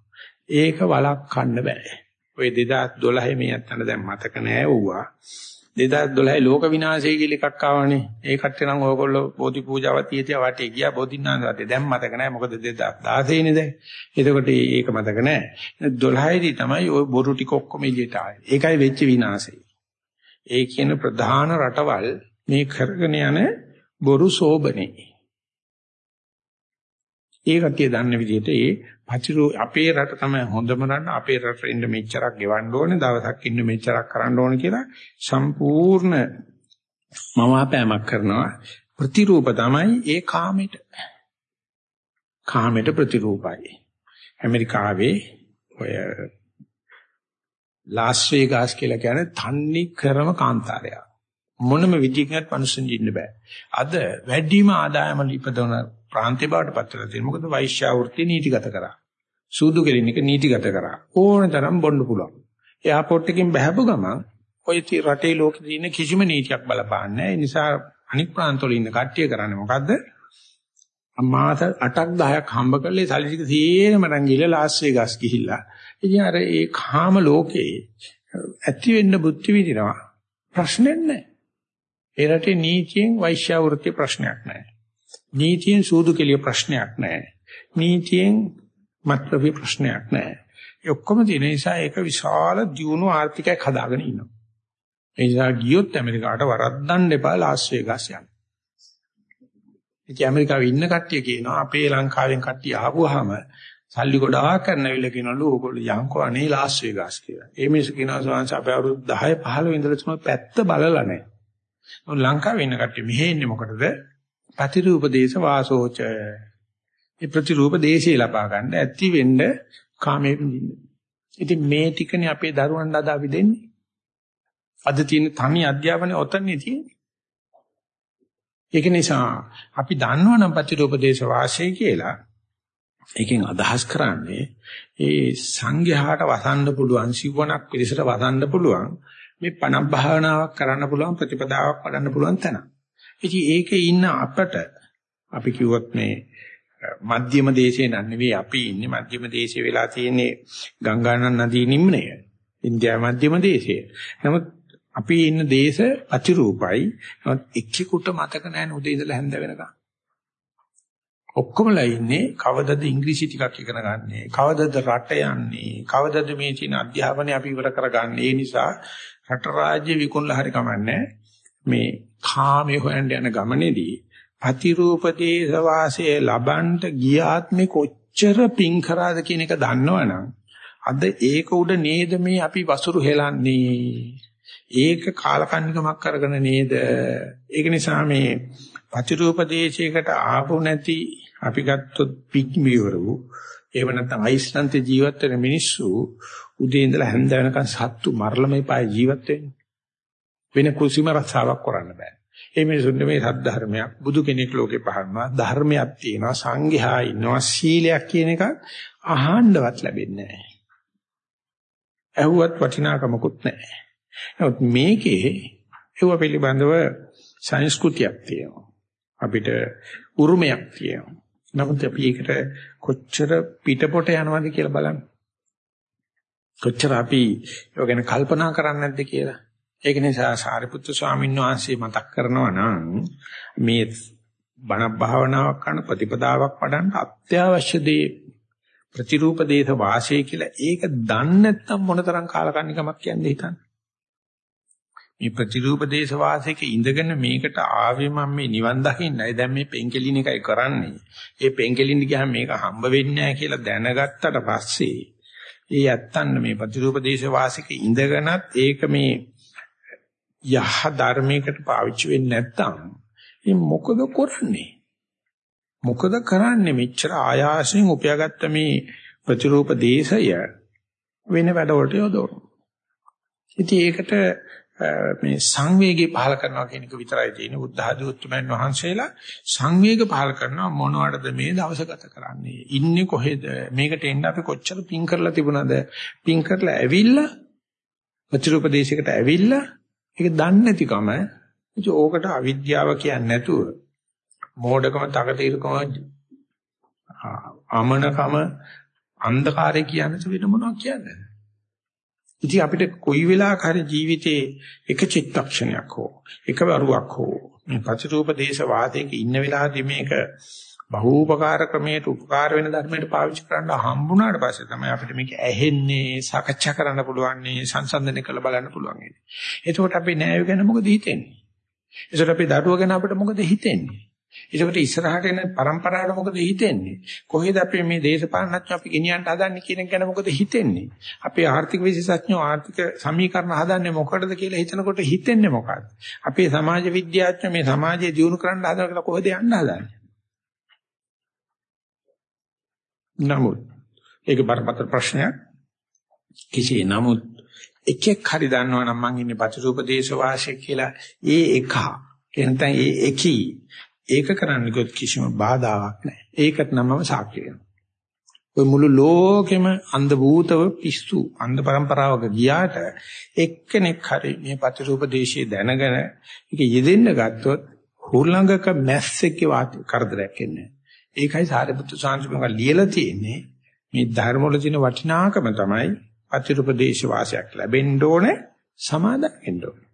Speaker 1: ඒක වළක්වන්න බෑ. ඔය 2012 මේ අතන දැන් මතක නෑ වුණා. 2012 ලෝක විනාශය කියලා එකක් ආවනේ. ඒ කට්ටිය නම් ඔයගොල්ලෝ බෝධි පූජාව තියතිය වටේ ගියා බෝධිනාන්දට. දැන් මතක නෑ මොකද 2016 නේ දැන්. එතකොට ඒක මතක නෑ. 12 දී තමයි ওই බොරු ටික ඔක්කොම එළියට ආවේ. ඒකයි වෙච්ච විනාශය. ඒ කියන ප්‍රධාන රටවල් මේ කරගෙන යන බොරු සෝබනේ. ඒ කතිය දන්න විදිහට ඒ පචිරු අපේ රට තමයි හොඳම රට අපේ රටේ ඉන්න මෙච්චරක් ගෙවන්න ඕනේ දවසක් ඉන්න මෙච්චරක් කරන්න ඕනේ කියලා සම්පූර්ණ මවාපෑමක් කරනවා. ප්‍රතිරූප තමයි ඒ කාමෙට. කාමෙට ප්‍රතිරූපයි. ඇමරිකාවේ ඔය ලාස් වේගාස් කියලා කියන්නේ තන්නේ කරම කාන්තාරයක්. මොනම විදිහකින්වත් මිනිස්සුන් ඉන්න බෑ. අද වැඩිම ආදායම ඉපදවන ප්‍රාන්තේ බවට පත් වෙලා තියෙනවා. මොකද වෛශ්‍ය වෘත්තිය නීතිගත කරා. සූදු කෙලින් එක නීතිගත කරා. ඕන තරම් බොන්න පුළුවන්. එයාපෝට් එකකින් බහැපු ගමන් ඔය රටේ ලෝකෙ තියෙන කිසිම නීතියක් බලපාන්නේ නැහැ. ඒ නිසා අනික් ප්‍රාන්තවල ඉන්න කට්ටිය කරන්නේ මොකද්ද? මාස 8ක් 10ක් හම්බ කරලා සල්ලි ටික සීරම රන් ගිහලා ලාස් වේගස් ගිහිල්ලා. ඉතින් අර ඒ කාම ලෝකේ ඇති වෙන්න බුද්ධි විදිනවා. ප්‍රශ්නෙත් නැහැ. ඒ රටේ නීතියෙන් වෛශ්‍ය වෘත්ති ප්‍රශ්නයක් නැහැ. නීතියෙන් සූදු කෙලිය ප්‍රශ්නයක් නැහැ. නීතියෙන් මත්ද්‍රව්‍ය ප්‍රශ්නයක් නැහැ. ඒ ඔක්කොම තියෙන නිසා ඒක විශාල දියුණු ආර්ථිකයක් හදාගෙන ඉන්නවා. ඒ නිසා ගියොත් ඇමරිකාවට වරද්දන්න එපා ලාස් වේගස් යන්න. ඉතින් ඇමරිකාවේ ඉන්න කට්ටිය කියනවා අපේ ලංකාවෙන් කට්ටිය ආවුවාම සල්ලි ගොඩාක් කරනවිල කියනලු ඕගොල්ලෝ යන්කෝ අනේ ලාස් වේගස් කියලා. ඒ මිනිස්සු කියනවා සෝංශ අපේ අවුරුදු 10 15 ඉඳලා තමයි පැත්ත බලලා නැහැ. ලංකාවේ ඉන්න කට්ටිය මෙහෙ ඉන්නේ මොකටද? ප්‍රතිරූප දේශ වාසෝච. මේ ප්‍රතිරූප දේශේ ලබා ගන්න ඇති වෙන්න කාමයේ විඳින්න. ඉතින් මේ ටිකනේ අපේ දරුවන්ට අද අපි දෙන්නේ. අද තියෙන තනි අධ්‍යාපනයේ ඔතනනේ තියෙන්නේ. ඒක නිසා අපි දන්නවනම් ප්‍රතිරූප දේශ වාසය කියලා ඒකෙන් අදහස් කරන්නේ ඒ සංඝයාට වසන්න පුළුවන් සිවණක් පිළිසට වසන්න පුළුවන් මේ පණ භාවනාවක් කරන්න පුළුවන් ප්‍රතිපදාවක් වඩන්න පුළුවන් තැන. ඉතින් ඒකේ ඉන්න අපට අපි කිව්වොත් මේ මධ්‍යම දේශේ නන් නෙවෙයි අපි ඉන්නේ මධ්‍යම දේශේ වෙලා තියෙන්නේ ගංගානන් නදී නිම්නය. ඉන්දියා මධ්‍යම දේශය. නමුත් අපි ඉන්න දේශ අතිරූපයි. නමුත් එක්කෙකුට මතක නැහැ උදේ ඉඳලා හැන්ද වෙනකම්. ඔක්කොමලා ඉන්නේ කවදද ඉංග්‍රීසි ටිකක් ඉගෙන ගන්නෙ කවදද රට යන්නේ කවදද මේ තියෙන අධ්‍යාපනය අපි ඉවර කරගන්නේ ඒ නිසා රට රාජ්‍ය විකුණලා හරි කමන්නේ මේ කාමයේ හොයන්න යන ගමනේදී අතිරූපදේශ වාසයේ ලබන්ට ගියාත්මේ කොච්චර පිං කරාද කියන එක දන්නවනම් අද ඒක උඩ නේද මේ අපි වසුරු හෙලන්නේ? ඒක කාලකන්නිකමක් කරගෙන නේද? ඒක නිසා මේ අතිරූපදේශයකට ආපු නැති අපි ගත්තොත් පිග්මියවරු එහෙම නැත්නම් අයිස්ලන්තේ ජීවත් වෙන මිනිස්සු උදේ ඉඳලා හැන්ද වෙනකන් සත්තු මරලමයි පාය ජීවත් වෙන්නේ. වෙන කුසිම රස්සාවක් කරන්න බෑ. ඒ මිනිසුන්ට මේ සද්ධර්මයක් බුදු කෙනෙක් ලෝකේ පහරනවා ධර්මයක් තියෙනවා සංඝයා ඉන්නවා සීලයක් කියන එක අහන්නවත් ලැබෙන්නේ නැහැ. ඇහුවත් වටිනාකමකුත් නැහැ. නමුත් මේකේ ඒව පිළිබඳව සංස්කෘතියක් තියෙනවා. අපිට උරුමයක් තියෙනවා. නමුත් අපි ඒකට කොච්චර පිටපොට යනවද කියලා බලන්න. කොච්චර අපි ඒව ගැන කල්පනා කරන්නේ නැද්ද කියලා. ඒක නිසා සාරිපුත්තු ස්වාමීන් වහන්සේ මතක් කරනවා නම් මේ බණ භාවනාවක් කරන ප්‍රතිපදාවක් වඩන්න අත්‍යවශ්‍ය දේ ප්‍රතිරූප දේශ වාසය කියලා ඒක දන්නේ නැත්නම් මොනතරම් කාලකන්නිකමක් කියන්නේ හිතන්න. මේ ප්‍රතිරූප දේශ වාසයක ඉඳගෙන මේකට ආවේ මම මේ නිවන් දකින්නයි දැන් මේ පෙන්කෙලින් එකයි කරන්නේ. ඒ පෙන්කෙලින් ගියාම මේක හම්බ වෙන්නේ නැහැ කියලා දැනගත්තට පස්සේ ඒ ඇත්තන්න මේ ප්‍රතිරූප දේශ වාසික ඉඳගෙනත් ඒක මේ යහ ධර්මයකට පාවිච්චි වෙන්නේ නැත්නම් මේ මොකද කරන්නේ? මොකද කරන්නේ මෙච්චර ආයාසයෙන් උපයාගත්ත මේ ප්‍රතිරූප දේශය වෙන වැඩවලට යොදවනවා. ඉතින් ඒකට මේ සංවේගය පහල කරනවා කියන එක විතරයි තියෙන්නේ. බුද්ධ ආදී උතුමන් වහන්සේලා සංවේග පහල කරනවා මොනවටද මේ දවස ගත කරන්නේ? ඉන්නේ කොහෙද? මේකට එන්න අපි කොච්චර පින් කරලා තිබුණාද? පින් කරලා ඇවිල්ලා ප්‍රතිරූප දේශයකට ඇවිල්ලා ඒක දන්නේ නැතිකම ඉතින් ඕකට අවිද්‍යාව කියන්නේ නැතුව මෝඩකම තකතිරකම අමනකම අන්ධකාරය කියන්නේ වෙන මොනවද කියන්නේ? ඉතින් අපිට කොයි වෙලාවක හරි ජීවිතේ එක චිත්තක්ෂණයක් හෝ එක වරුවක් හෝ මේ පතිරූප දේශ වාදයක ඉන්න වෙලාවදී මේක බහූපකාර ක්‍රමයට උපකාර වෙන ධර්මයට පාවිච්චි කරන්න හම්බුණාට පස්සේ තමයි අපිට මේක ඇහෙන්නේ සාකච්ඡා කරන්න පුළුවන් සංසන්දනය කරලා බලන්න පුළුවන් ඉන්නේ. එතකොට අපි නෑය ගැන මොකද හිතෙන්නේ? එතකොට අපි දඩුව ගැන අපිට මොකද හිතෙන්නේ? එතකොට ඉස්සරහට එන પરම්පරාවට මොකද හිතෙන්නේ? කොහෙද අපි මේ දේශපාලනඥයෝ අපි ගෙනියන්න හදන්නේ කියන එක ගැන මොකද හිතෙන්නේ? අපේ ආර්ථික විශේෂඥයෝ ආර්ථික සමීකරණ හදන්නේ මොකටද කියලා හිතනකොට හිතෙන්නේ මොකක්ද? අපේ සමාජ විද්‍යාඥයෝ මේ සමාජය දියුණු කරන්න හදනකොට කොහෙද යන්න හදන්නේ? නමුත් ඒක බරපතල ප්‍රශ්නයක්. කිසි නමුත් එකෙක් හරි දන්නවා නම් මං ඉන්නේ පතිරූපදේශ වාසය කියලා ඒ එක එනතන් ඒ එකී ඒක කරන්න ගියොත් කිසිම බාධාවක් නැහැ. ඒකට නම් මම සාක්ෂි වෙනවා. ඔය මුළු ලෝකෙම අන්ධ භූතව පිස්සු අන්ධ પરම්පරාවක ගියාට එක්කෙනෙක් හරි මේ පතිරූපදේශයේ දැනගෙන ඒක යෙදෙන්න ගත්තොත් හුල්ලංගක මැස්සෙක්ගේ කරදරයක් එන්නේ. ඒකයි සාරිපුත්තු සාංශිකව ලියලා තියෙන්නේ මේ ධර්ම වල තියෙන වටිනාකම තමයි අතිරූපදේශ වාසයක් ලැබෙන්න ඕනේ සමාදම් වෙන්න ඕනේ.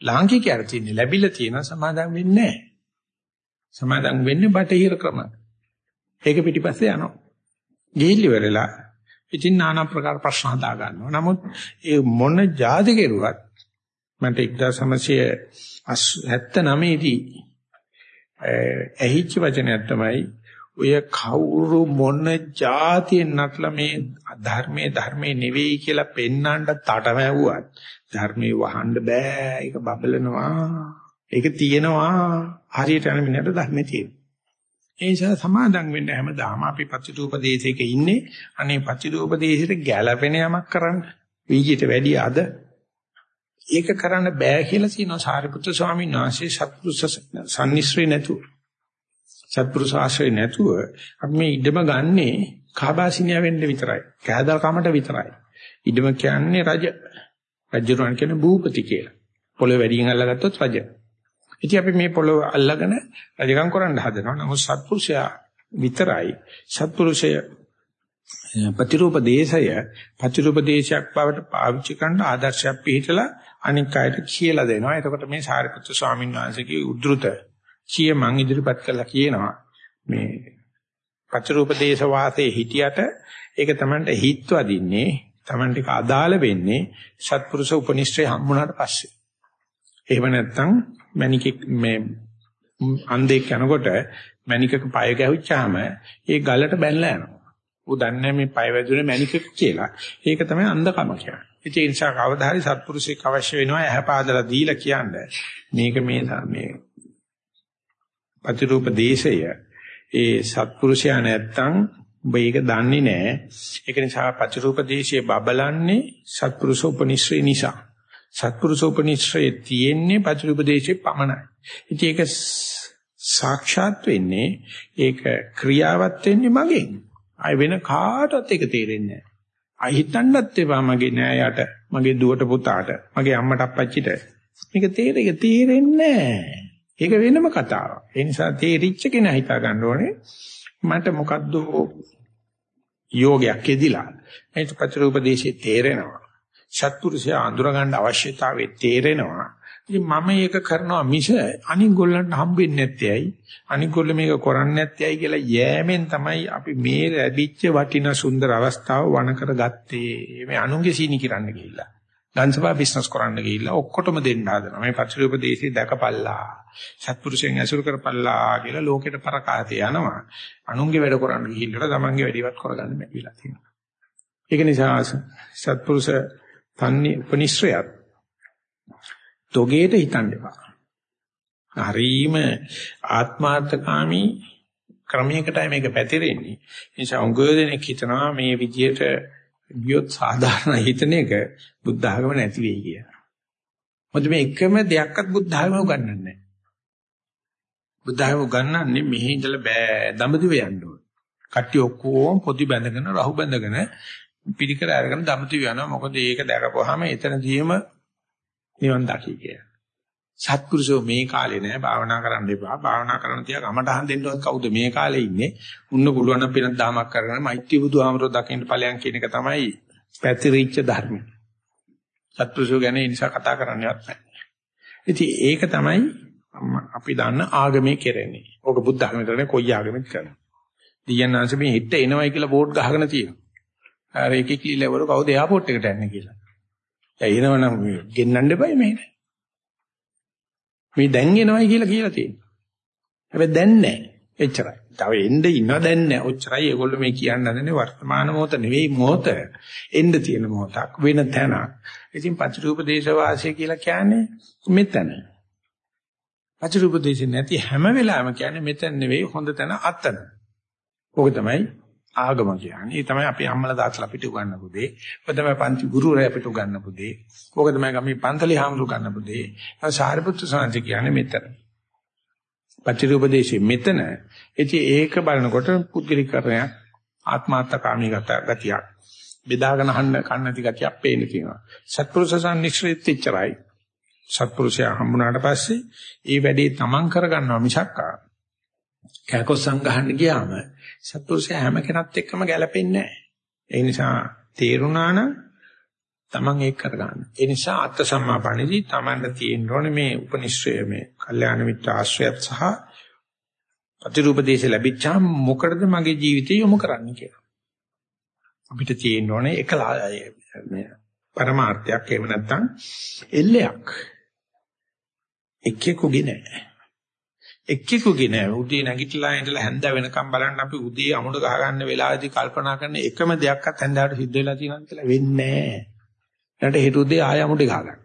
Speaker 1: ලාංකිකයර තියෙන්නේ ලැබිලා තියෙන සමාදම් වෙන්නේ නැහැ. සමාදම් වෙන්නේ බටහිර ක්‍රම. ඒක පිටිපස්සේ යනවා. ගිහිලි වෙරලා ඉතින් নানা ප්‍රකාර ප්‍රශ්න හදා ගන්නවා. නමුත් ඒ මොන જાති කෙරුවත් මට 1979 දී ඇහිච්ච වචනයක් තමයි ඔය කවුරු මොන જાතියෙන් නටලා මේ ධර්මයේ ධර්මයේ නෙවෙයි කියලා පෙන්වන්න තටමැව්වත් ධර්මයේ වහන්න බෑ. ඒක බබලනවා. ඒක තියෙනවා. හරියට යන මිනිහට ධර්මයේ තියෙනවා. ඒ නිසා සමාදම් වෙන්න හැමදාම අපි පච්චුපදේශයක ඉන්නේ. අනේ පච්චුපදේශයට ගැළපෙන යමක් කරන්න. වීජිත වැඩි අද ඒක කරන්න බෑ කියලා කියනවා සාරිපුත්‍ර ස්වාමීන් වහන්සේ සත්පුරුෂ සම්නිස්ත්‍රේ නැතුව. සත්පුරුෂ ආශ්‍රේ නැතුව අපි මේ ඉඩම ගන්නේ කාබාසිනිය වෙන්න විතරයි. කෑදල් කමට විතරයි. ඉඩම කියන්නේ රජ. රජුරන් කියන්නේ භූපති කියලා. පොළොව වැඩියෙන් අල්ලගත්තොත් රජ. ඉතින් අපි මේ පොළොව අල්ලගෙන රජකම් කරන්න හදනවා. නමුත් සත්පුරුෂයා විතරයි සත්පුරුෂය ප්‍රතිරූප දේශය ප්‍රතිරූප දේශයක් බවට පාවිච්චි කරන ආදර්ශයක් පිළිතලා අනික් අයට කියලා දෙනවා. එතකොට මේ සාරිපුත්‍ර ස්වාමීන් වහන්සේගේ උද්ෘත කිය මං ඉදිරිපත් කළා කියනවා මේ පචරූපදේශ වාසයේ හිටියට ඒක Tamanට හිත් වදින්නේ Tamanට ඒක අදාළ වෙන්නේ සත්පුරුෂ උපනිෂ්ඨය හම්බුණාට පස්සේ. එහෙම නැත්නම් මණිකෙක් මේ අන්දෙක් යනකොට මණිකක පය ගැහුච්චාම ඒ ගලට බැනලා යනවා. ඌ දන්නේ මේ පය වැදුනේ මණිකක කියලා. ඒක තමයි අන්ධකම කියන්නේ. ඒ නිසා කවදා හරි සත්පුරුෂයෙක් අවශ්‍ය වෙනවා ඇහැ පාදලා දීලා කියන්නේ. මේක මේ මේ ප්‍රතිරූප දේශය ඒ සත්පුරුෂයා නැත්තම් ඔබ ඒක දන්නේ නැහැ. ඒක නිසා ප්‍රතිරූප දේශයේ බබලන්නේ සත්පුරුෂ උපනිශ්‍රේ නිසා. සත්පුරුෂ උපනිශ්‍රේ තියෙන්නේ ප්‍රතිරූප දේශේ පමණයි. ඉතින් ඒක සාක්ෂාත් වෙන්නේ ඒක ක්‍රියාවත් වෙන්නේ මගෙන්. අය වෙන කාටවත් ඒක තේරෙන්නේ නැහැ. අය හිතන්නත් එපා මගේ නෑයට, මගේ දුවට පුතාට, මගේ අම්මට අප්පච්චිට. මේක තේරෙක තේරෙන්නේ නෑ. ඒක වෙනම කතාවක්. ඒ නිසා තේරිච්ච කෙනා හිතා ගන්න ඕනේ මට මොකද්ද යෝගයක් එදිලා. මේක ප්‍රතිරූපදේශේ තේරෙනවා. සත්පුරුෂයා අඳුර ගන්න අවශ්‍යතාවය තේරෙනවා. ඉතින් මම මේක කරනවා මිස අනික් ගොල්ලන්ට හම්බෙන්නේ නැත්තේයි අනික් ගොල්ල මේක කරන්නේ නැත්තේයි කියලා යෑමෙන් තමයි අපි මේ ලැබිච්ච වටිනා සුන්දර අවස්ථාව වණ කරගත්තේ. මේ අනුන්ගේ සීනි කිරන්න ගිහිල්ලා. ගන්සපා බිස්නස් කරන්න ගිහිල්ලා ඔක්කොටම දෙන්න හදනවා. මේ පත්‍රිෝපදේශي දැකපල්ලා සත්පුරුෂයන් ඇසුරු කරපල්ලා කියලා ලෝකෙට පරකාතේ යනවා. අනුන්ගේ වැඩ කරන්න ගිහිල්ලා තමන්ගේ වැඩිවත් කරගන්න බැරිලා තියෙනවා. ඒක නිසා සත්පුරුෂ තන්නේ උපනිශ්‍රයත් තොගේට හිතන්න එපා. හරීම ආත්මාර්ථකාමී ක්‍රමයකටයි මේක පැතිරෙන්නේ. ඒ නිසා උගෝදෙනෙක් හිතනවා මේ විදියට ගියොත් සාධාරණ හිතන එක බුද්ධ ආගම නැති වෙයි කියලා. මොකද මේ එකම දෙයක්වත් බුද්ධ ආගම උගන්වන්නේ නැහැ. බුද්ධ ආගම උගන්වන්නේ මෙහි ඉඳලා බෑ දඹදිව යන්න ඕන. කට්ටිය ඔක්කොම පොඩි බැඳගෙන රහු බැඳගෙන පිළිකර අරගෙන දඹදිව යනවා. මොකද ඒක දැකපුවාම එතනදීම නිවන් දකි කියලා. සත්පුරුෂෝ මේ කාලේ නෑ භාවනා කරන්න එපා. භාවනා කරන්න තියා කමටහන් දෙන්නවත් කවුද මේ කාලේ ඉන්නේ? උන්න පුළුවන් නම් පිනක් දාමක් කරගෙන මෛත්‍රී බුදුහාමරෝ දකින්න ඵලයන් කියන එක තමයි පැතිරිච්ච ධර්ම. සත්පුරුෂෝ ගැන ඒ නිසා කතා කරන්නවත් නැහැ. ඉතින් ඒක තමයි අපි දන්න ආගමේ කෙරෙන්නේ. ඕක බුද්ධ ධර්මයේ කරන්නේ කොයි ආගමෙත් කරන්නේ. දියන්නාංශ මේ හිට එනවයි කියලා බෝඩ් ගහගෙන තියෙනවා. අර එකේ කීලවර කවුද එයාපෝට් එකට යන්නේ කියලා. දැන් එනවනම් ගෙන්නන්න එපයි මෙහෙට. මේ දැන් එනවයි කියලා කියලා තියෙනවා. හැබැයි දැන් නැහැ. එච්චරයි. තව එන්න ඉන්නවා දැන් නැහැ. ඔච්චරයි ඒගොල්ලෝ මේ කියන්න හදන්නේ වර්තමාන මොහොත නෙවෙයි මොහොත. එන්න තියෙන මොහොතක් වෙන තැනක්. ඉතින් පච්චරූපදේශ වාසය කියලා කියන්නේ මෙතන. පච්චරූපදේශ නැති හැම වෙලාවෙම කියන්නේ මෙතන නෙවෙයි හොඳ තැන අතන. ඕක තමයි ආගම කියන්නේ. ඒ තමයි අපි අම්මලා දාලා අපිට උගන්වපු දේ. ඔය තමයි පන්ති ගුරුවරයා අපිට උගන්වපු දේ. ඕක තමයි ගමේ පන්තලේ හාමුදුරු උගන්වපු දේ. ඒ සාරිපුත්තු සාන්ති කියන්නේ මෙතන. පටිච්චෝපදේශයේ මෙතන. ඉතින් ඒක බලනකොට පුද්ගලිකරණයක් ආත්මාර්ථකාමී ගතියක්. බෙදාගෙන හන්න කන්නති ගතියක් පේන්න තියෙනවා. සත්පුරුෂ සම්නිශ්‍රිත ඉච්චරයි. සත්පුරුෂයා හම්බුනාට පස්සේ ඒ වැඩේ තමන් කරගන්නවා මිසක්කා කෑකොස් සංගහන්න ගියාම සත්පුරුෂයා හැම කෙනත් එක්කම ගැලපෙන්නේ නැහැ. ඒ නිසා තේරුණා නම් Taman ඒක කරගන්න. ඒ නිසා අත්ත සම්මාපණිදී Tamanට තියෙන්න ඕනේ මේ උපනිශ්‍රය මේ කල්යාණ මිත්‍ර ආශ්‍රයත් සහ ප්‍රතිරූපදේශ ලැබිච්චාම මොකටද මගේ ජීවිතය යොමු කරන්න කියලා. අපිට තියෙන්න ඕනේ එකලා මේ පරමාර්ථයක් එහෙම නැත්නම් එල්ලයක්. එක්කෙකුගේ නෑ. එක්කෙකුගේ නෑ උදේ නැගිටලා ඉඳලා හැන්ද වෙනකම් බලන්න අපි උදේ අමුඩ ගහ ගන්න වෙලාවේදී කල්පනා කරන එකම දෙයක්වත් හැන්දාට සිද්ධ වෙලා තියෙනවා කියලා වෙන්නේ නෑ. ඊට හෙට උදේ ආය අමුඩ ගහ ගන්න.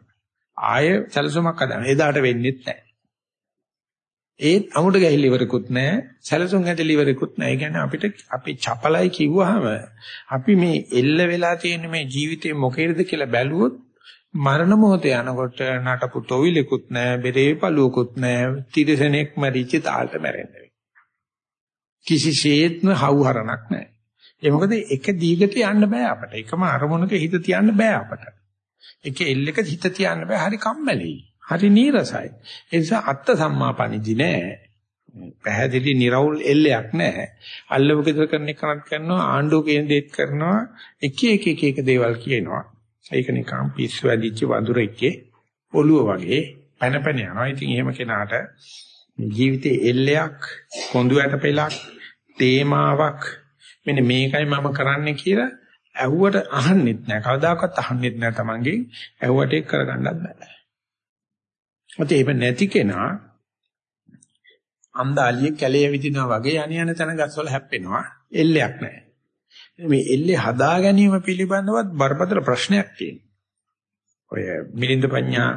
Speaker 1: ආය සැලසුමක් හදන්න. එදාට වෙන්නේත් නෑ. ඒත් අමුඩ ගැහිලි ඉවරකුත් නෑ. සැලසුම් හැදලි ඉවරකුත් නෑ. ඒ කියන්නේ අපිට අපි චපලයි කිව්වහම අපි මේ එල්ල වෙලා තියෙන මේ ජීවිතේ මොකේද කියලා බැලුවොත් මරණ මොහොතේ යනකොට නටපු තොවිලෙකුත් නැහැ, බෙරේ පළුවකුත් නැහැ, තිරසනෙක් මරිච්ච තාලට මැරෙන්නේ. කිසිසේත්ම හවුහරණක් නැහැ. ඒ මොකද එක දීගට යන්න බෑ අපට. එකම අරමුණක හිත තියන්න බෑ අපට. එක එල්ලක හිත තියන්න බෑ. හරි කම්මැලි. හරි නීරසයි. ඒ නිසා අත්ත සම්මාපණිදි නෑ. පැහැදිලි निराවුල් එල්ලයක් නැහැ. අල්ලව ගෙදර කරන එකක් කරනවා ආණ්ඩුව කියන දේත් කරනවා එක එක එක එක දේවල් කියනවා. ඒක නිකන් පිස්සු ඇදිච්ච වඳුරෙක්ගේ ඔළුව වගේ පැන පැන යනවා. ඉතින් එහෙම කෙනාට ජීවිතයේ එල්ලයක්, කොඳු ඇට පෙලක්, තේමාවක් මෙන්න මේකයි මම කරන්නේ කියලා ඇහුවට අහන්නෙත් නෑ. කවදාකවත් අහන්නෙත් නෑ Tamange. ඇහුවට ඒක කරගන්නත් බෑ. ඔතේ එහෙම නැති කෙනා අන්දාලිය කැලේ විදිනා වගේ යණ යන තැන ගස්වල හැප්පෙනවා. එල්ලයක් නෑ. මේ එල්ලේ හදා ගැනීම පිළිබඳවත් බරපතල ප්‍රශ්නයක් තියෙනවා. ඔය මිලින්ද පඤ්ඤා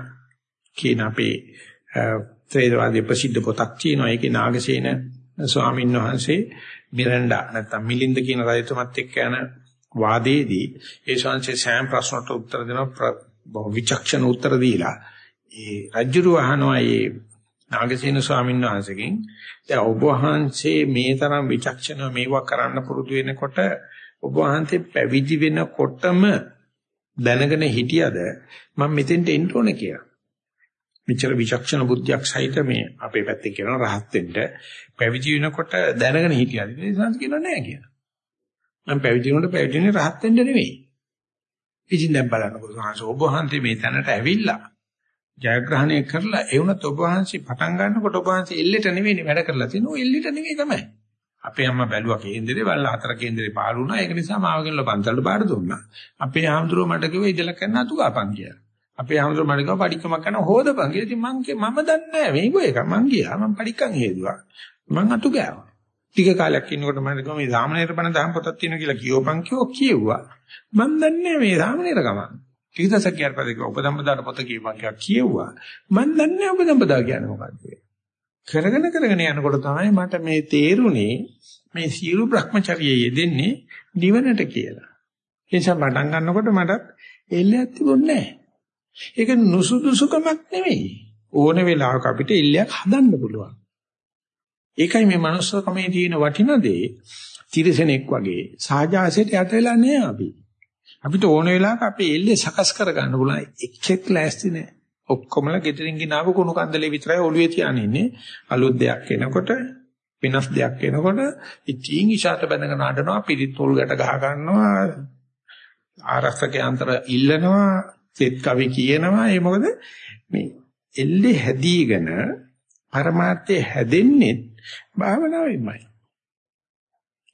Speaker 1: කියන අපේ ත්‍රිදවාදී ප්‍රසිද්ධ පොතක් තියෙනවා. ඒකේ නාගසේන ස්වාමීන් වහන්සේ මිරන්ඩා නැත්නම් මිලින්ද කියන රජතුමත් එක්ක යන වාදයේදී ඒ ශාන්සේ සෑම ප්‍රශ්නකට උත්තර දෙනවා බොහෝ විචක්ෂණ උත්තර දීලා ඒ රජුරු අහනවා ඒ නාගසේන ස්වාමීන් වහන්සේගෙන් දැන් ඔබ වහන්සේ මේ තරම් විචක්ෂණ මේවා කරන්න පුරුදු වෙනකොට ඔබ වහන්සේ පැවිදි වෙනකොටම දැනගෙන හිටියද මම මෙතෙන්ට එන්න ඕනේ කියලා. මෙච්චර විචක්ෂණ බුද්ධියක් සහිත මේ අපේ පැත්තේ කියන රහත් වෙන්න පැවිදි වෙනකොට දැනගෙන හිටියද? ඒ සංස් කියනවා නෑ කියලා. මම පැවිදි වෙනකොට පැවිදි වෙන්නේ රහත් වෙන්න නෙවෙයි. ඉතින් දැන් බලන්නකෝ සංස් ඔබ වහන්සේ මේ තැනට ඇවිල්ලා ජයග්‍රහණය කරලා ඒ වුණත් ඔබ වහන්සේ පටන් ගන්නකොට ඔබ වහන්සේ එල්ලෙට නෙවෙයි වැඩ කරලා තියෙනවා. එල්ලෙට නෙවෙයි තමයි. අපේ අම්මා බැලුවා කේන්දරේ බලලා හතර කේන්දරේ පාළු වුණා. ඒක නිසා මාව ගෙනලා පන්සලට බාර දුන්නා. අපේ ආම්දුරෝ මට කිව්වා ඉදලා කරන්න අතුගාපන් කියලා. අපේ ආම්දුරෝ මට කිව්වා පඩිකමක් කරන හොදපන් කියලා. ඉතින් මං මම දන්නේ නැහැ මේක එක. මං ගියා මං පඩිකම් හේදුවා. මං අතු ගෑවා. ටික කාලයක් ඉන්නකොට මම කිව්වා මේ සාමනීර බණ දහම් පොතක් තියෙනවා කියලා කියවපන් කිව්වා කියෙව්වා. මං දන්නේ මේ සාමනීර ගම. ටික දවසක් ගියාට පස්සේ කිව්වා උපදම්බදාට පොත කියවපන් කියලා කියෙව්වා. මං දන්නේ උපදම්බදා කියන්නේ මොකක්ද කරගෙන කරගෙන යනකොට තමයි මට මේ තේරුනේ මේ සියලු Brahmacharya යෙදෙන්නේ නිවනට කියලා. ඒ නිසා පටන් ගන්නකොට මට එල්ලයක් තිබුණේ නැහැ. ඒක නුසුදුසුකමක් නෙවෙයි. ඕන වෙලාවක අපිට එල්ලයක් හදන්න පුළුවන්. ඒකයි මේ manussකමේ තියෙන වටින දේ. තිරසනෙක් වගේ සාජාසයට යට වෙලා නෑ අපි. අපිට ඕන වෙලාවක අපේ එල්ලේ සකස් කර ගන්න පුළුවන්. එක්ෙක් ලෑස්ති නෑ. ඔක්කොමලා ගෙදරින් ගినాව කුණු කන්දලේ විතරයි ඔළුවේ තියාගෙන ඉන්නේ. අලුත් දෙයක් එනකොට වෙනස් දෙයක් එනකොට ඉතින් ඉෂාට බැඳගෙන අඬනවා පිරිත් පොල් ගැට ගහ ගන්නවා ආරක්ෂක යන්ත්‍ර ඉල්ලනවා සෙත් කවි කියනවා ඒ මොකද මේ එල්ලේ හැදීගෙන පරමාර්ථය හැදෙන්නේ භාවනාවෙන්මයි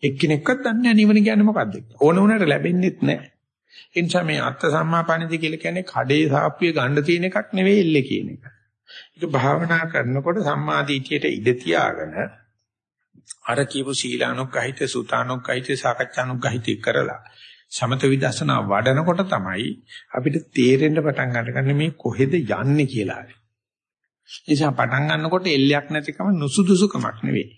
Speaker 1: එක්කෙනෙක්වත් දන්නේ නැහැ නිවන කියන්නේ මොකද්ද ඕන උනට ලැබෙන්නේත් නැහැ ඒ නිසා මේ අත්ත සම්මාපණිති කියලා කියන්නේ කඩේ සාප්පිය ගන්න තියෙන එකක් නෙවෙයි එල්ලේ කියන එක ඒක භාවනා කරනකොට සම්මාදීතියට ඉඩ තියාගෙන අර කියපු සීලානුග්‍රහිත සුතානුග්‍රහිත සාකච්ඡානුග්‍රහිත කරලා සමත විදර්ශනා වඩනකොට තමයි අපිට තේරෙන්න පටන් ගන්න මේ කොහෙද යන්නේ කියලා. නිසා පටන් ගන්නකොට එල්ලයක් නැතිකම නුසුදුසුකමක් නෙවෙයි.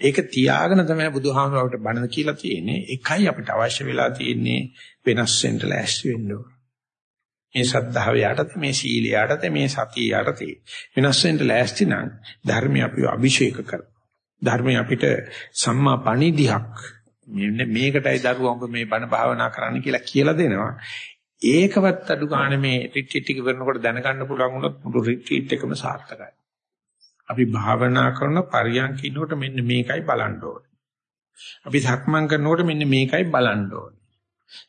Speaker 1: ඒක තියාගෙන තමයි බුදුහාමුදුරුවෝට බණ කියලා තියෙන්නේ. එකයි අපිට අවශ්‍ය වෙලා තියෙන්නේ වෙනස් වෙන්න ලෑස්ති වෙන්න ඕන. මේ ශ්‍රද්ධාව යටතේ මේ සීලය යටතේ මේ සතිය යටතේ වෙනස් වෙන්න ලෑස්ති නම් ධර්මය අපිව අභිෂේක කරනවා. ධර්මය අපිට සම්මා පණිදිහක් මෙන්න මේකටයි දරුවා ඔබ මේ බණ භාවනා කරන්න කියලා කියලා දෙනවා. ඒකවත් අඩු ගන්න මේ රිට්‍රීට් එක කරනකොට දැනගන්න පුළුවන් වුණොත් මුළු රිට්‍රීට් එකම සාර්ථකයි. අපි භාවනා කරන පරියන්ක ඉන්නකොට මෙන්න මේකයි බලන්න ඕනේ. අපි සක්මන් කරනකොට මෙන්න මේකයි බලන්න ඕනේ.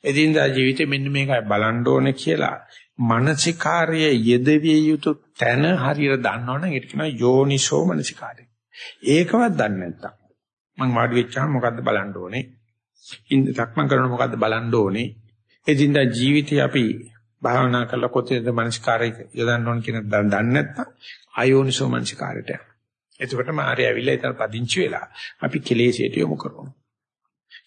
Speaker 1: එදිනදා ජීවිතේ මෙන්න මේකයි බලන්න ඕනේ කියලා මානසිකාර්යයේ යෙදවිය යුතු තැන හරියට දන්නවනම් ඒක කියනවා යෝනිසෝ මානසිකාර්යය. ඒකවත් දන්නේ නැත්තම් මං වාඩි වෙච්චාම මොකද්ද බලන්න ඕනේ? ඉන්න සක්මන් කරනකොට මොකද්ද බලන්න ඕනේ? එදින්දා ජීවිතේ අපි භාවනා කරලා කොතේද මනස්කාරය යොදන්න ඕන කියන දන්නේ නැත්තම් අයෝනිසෝ මනස්කාරයට. එතකොට මාරය ඇවිල්ලා ඊතර පදිංචි වෙලා අපි කෙලෙසයට යොමු කරනවා.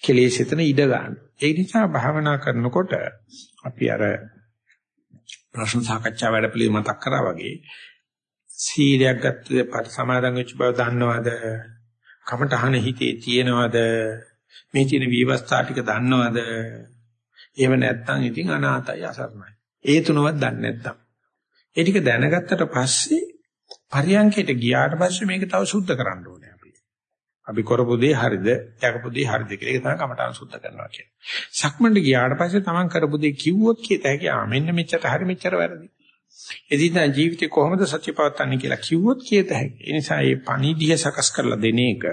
Speaker 1: කෙලෙසෙතන ඉඩ ගන්න. ඒ නිසා භාවනා කරනකොට අපි අර ප්‍රශ්න සාකච්ඡා වැඩ පිළිවෙල මතක් කරා වගේ සීලයක් ගත්තද පරිසමාදන් වෙච්ච බව දන්නවද? කමටහන හිතේ තියෙනවද? මේ තියෙන විවස්ථා ටික දන්නවද? එහෙම නැත්නම් ඉතින් අනාතයි අසරණයි. ඒ තුනවත් දන්නේ නැත්නම්. ඒ ටික දැනගත්තට පස්සේ පරියන්කයට ගියාට පස්සේ මේක තව සුද්ධ කරන්න ඕනේ අපි. අපි කරපු දේ හරිද, යකපු දේ හරිද කියලා ඒක තමයි කමටහන් සුද්ධ කරනවා කියන්නේ. සක්මන්ට ගියාට පස්සේ Taman කරපු දේ කිව්වොත් කීත හැකි ආ මෙන්න මෙච්චර හරි මෙච්චර වැරදි. එදිනා ජීවිතේ කොහොමද සත්‍ය පවත්න්නේ කියලා කිව්වොත් කියත හැකියි. ඒ නිසා මේ පණිදිය සකස් කරලා දෙන එක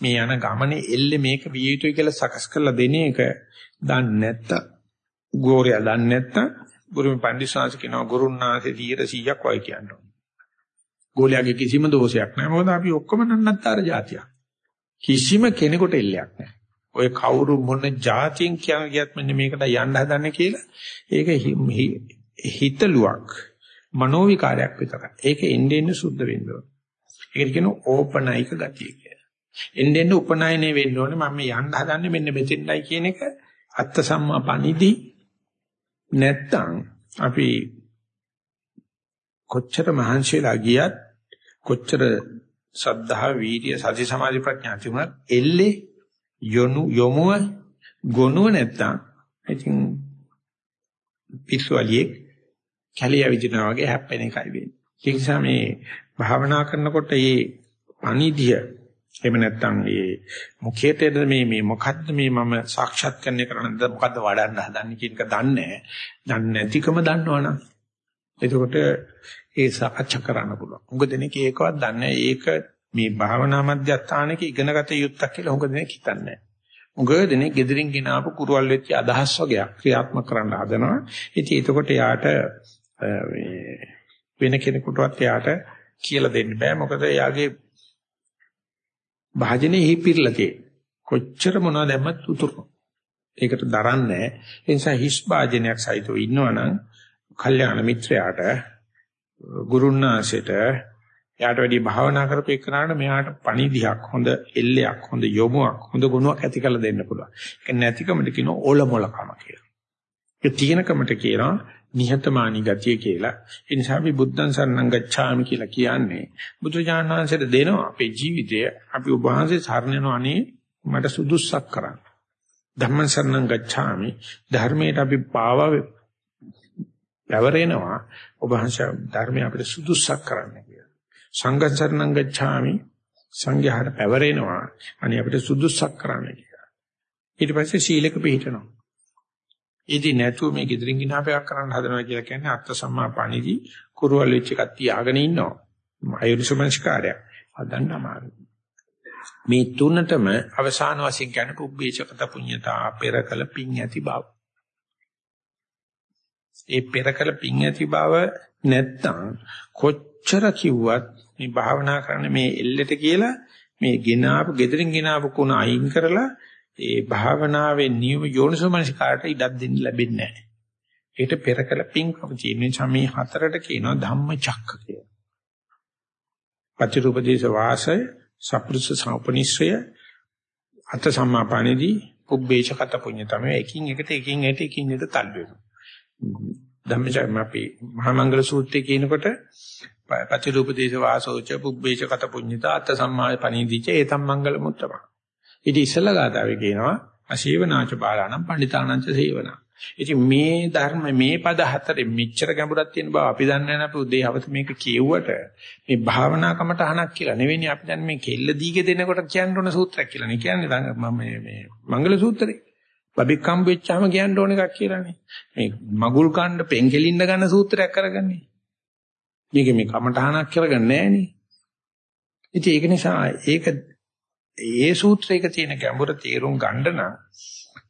Speaker 1: මේ යන ගමනේ එල්ලේ මේක විය යුතුයි කියලා සකස් කරලා දෙන එක දන්නේ නැත්තම් ගෝරයා දන්නේ නැත්තම් ගුරුම පඬිස්සාංශ කියනවා ගුරුන්නාසේ 100ක් වයි කියනවා. ගෝලයාගේ කිසිම දෝෂයක් නැහැ. මොකද අපි ඔක්කොම නන්නත්තර જાතියක්. කිසිම කෙනෙකුට එල්ලයක් නැහැ. ඔය කවුරු මොන જાතියෙන් කියන ගියත් මෙන්න මේකට යන්න හදන්නේ කියලා ඒක හිතලුවක් මනෝ විකාරයක් විතරයි. ඒක එන්නේ එන්නේ සුද්ධ වෙන්න ඕන. ඒකට කියනවා ඕපනයික ගතිය කියලා. එන්නේ එන්නේ උපනයනේ වෙන්න ඕනේ මම මේ යන්න හදන්නේ මෙන්න මෙතෙන්යි කියන එක අත්ත සම්මා පණිදි නැත්තම් අපි කොච්චර මහන්සියලා ගියත් කොච්චර සද්ධා වීර්ය සති සමාධි ප්‍රඥා තිබුණත් එල්ලේ යොනු යොමුව ගොනුව නැත්තම් ඉතින් පිස්සුවලියෙක් කැලිය විදිනවා වගේ හැප්පෙන එකයි වෙන්නේ. ඒ නිසා මේ භාවනා කරනකොට මේ අනිදිය එහෙම නැත්නම් මේ මුඛයේද මේ මේ මොකද්ද මේ මම සාක්ෂාත් කරන්නේ කරන්නද මොකද්ද වඩන්න හදන්නේ කියන එක දන්නේ දන්නේ නැතිකම දන්නවනම්. එතකොට ඒ සාකච්ඡා කරන්න පුළුවන්. උඟ දෙනෙක් ඒකවත් දන්නේ ඒක මේ භාවනා මධ්‍යස්ථානයේ ඉගෙනගත යුත්තක් කියලා උඟ දෙනෙක් හිතන්නේ උඟ දෙනෙක් gedirin ගෙනාවු කුරුවල් වෙච්ච අදහස් වගේක් ක්‍රියාත්මක කරන්න හදනවා. ඉතින් එතකොට යාට වෙන කෙනෙකුටවත් එයාට කියලා දෙන්න බෑ මොකද එයාගේ භාජනේ හිපිරලා තියෙන්නේ. කොච්චර මොනවද දැම්මත් උතුරනවා. ඒකට දරන්නේ ඒ නිසා හිස් භාජනයක් සහිතව ඉන්නවනම් කල්යාණ මිත්‍රයාට ගුරුන්නාසෙට එයාට වැඩි භාවනා කරපේකනාට මෙයාට පණිදියක් හොඳ එල්ලයක් හොඳ යොමුවක් හොඳ ගුණයක් ඇති කරලා දෙන්න පුළුවන්. ඒක නැතිකමට කියනවා ඕලමොලකම කියලා. ඒ තියෙනකමට කියනවා නිහතමානී ගතිය කියලා. ඒ නිසා අපි බුද්ධං සරණං ගච්ඡාමි කියලා කියන්නේ බුදුජානක වහන්සේට දෙනවා අපේ ජීවිතය අපි ඔබ වහන්සේ සරණ යනවා අනේ මට සුදුස්සක් කරන්න. ධම්මං සරණං ගච්ඡාමි ධර්මයට අපි පාව පැවරෙනවා ඔබ වහන්සේ ධර්මය අපිට සුදුස්සක් කරන්න කියලා. සංඝං සරණං ගච්ඡාමි සංඝයාට පැවරෙනවා අනේ අපිට සුදුස්සක් කරන්න කියලා. ඊට පස්සේ සීලක පිළිහිටනවා. ඉතින් නැතුව මේ gedirin ගිනාපයක් කරන්න හදනවා කියලා කියන්නේ අත්ත සම්මා පණිදි කුරුවල් වෙච්ච එකක් තියාගෙන ඉන්නවා. අයුරුසමංස්කාරය. හදන්න අමාරුයි. මේ තුනටම අවසාන වශයෙන් කියන්නේ පුබ්බේචකත පුඤ්ඤතා පෙරකල පිං ඇති බව. ඒ පෙරකල පිං ඇති බව නැත්තම් කොච්චර කිව්වත් මේ භාවනා කරන්න මේ එල්ලෙට කියලා මේ ගිනාපු gedirin ගිනාපු කුණ අයින් කරලා ඒ භාවනාවේ නියම යෝනිසෝමනසිකාරට ඉඩක් දෙන්න ලැබෙන්නේ නැහැ. ඒකට පෙර කළ පින්කම තියෙන නිසා මේ හතරට කියනවා ධම්මචක්ක කියලා. පටිරූපදේශ වාසය, සප්පුරුෂ සම්පනිස්සය, අත සම්මාපණේදී උබ්බේච කත පුඤ්ඤ තමයි එකින් එකට එකින් එකට එකින් එකට තල් වෙනවා. ධම්මචක්ම අපි මහා මංගල සූත්‍රයේ කියනකොට පටිරූපදේශ වාසෝච පුබ්බේච කත පුඤ්ඤතා අත සම්මාපණේදීච ඒතම් මංගල මුත්තම. ඉතින් ඉස්සලා ගාතාවේ කියනවා අශේවනාච බාලානම් පණ්ඩිතානංච සේවනා. ඉතින් මේ ධර්ම මේ පද හතරේ මෙච්චර ගැඹුරක් තියෙන බව අපි දන්නේ නැහැ අපි උදේ හවස මේක කියෙව්වට මේ භාවනා කමටහනක් කියලා නෙවෙයි අපි දැන් මේ කෙල්ල දීගේ දෙනකොට කියන්න ඕන සූත්‍රයක් කියලා නේ කියන්නේ මම මේ මේ මංගල සූත්‍රේ. බබෙක් හම්බ වෙච්චාම කියන්න ඕන එකක් කියලානේ. මේ මගුල් කණ්ඩ පෙන්කෙලින්න ගන්න සූත්‍රයක් කරගන්නේ. මේක මේ කමටහනක් කරගන්නේ නැහනේ. ඉතින් ඒක නිසා ඒක ඒ සූත්‍රයක තියෙන ගැඹුර තේරුම් ගන්න නම්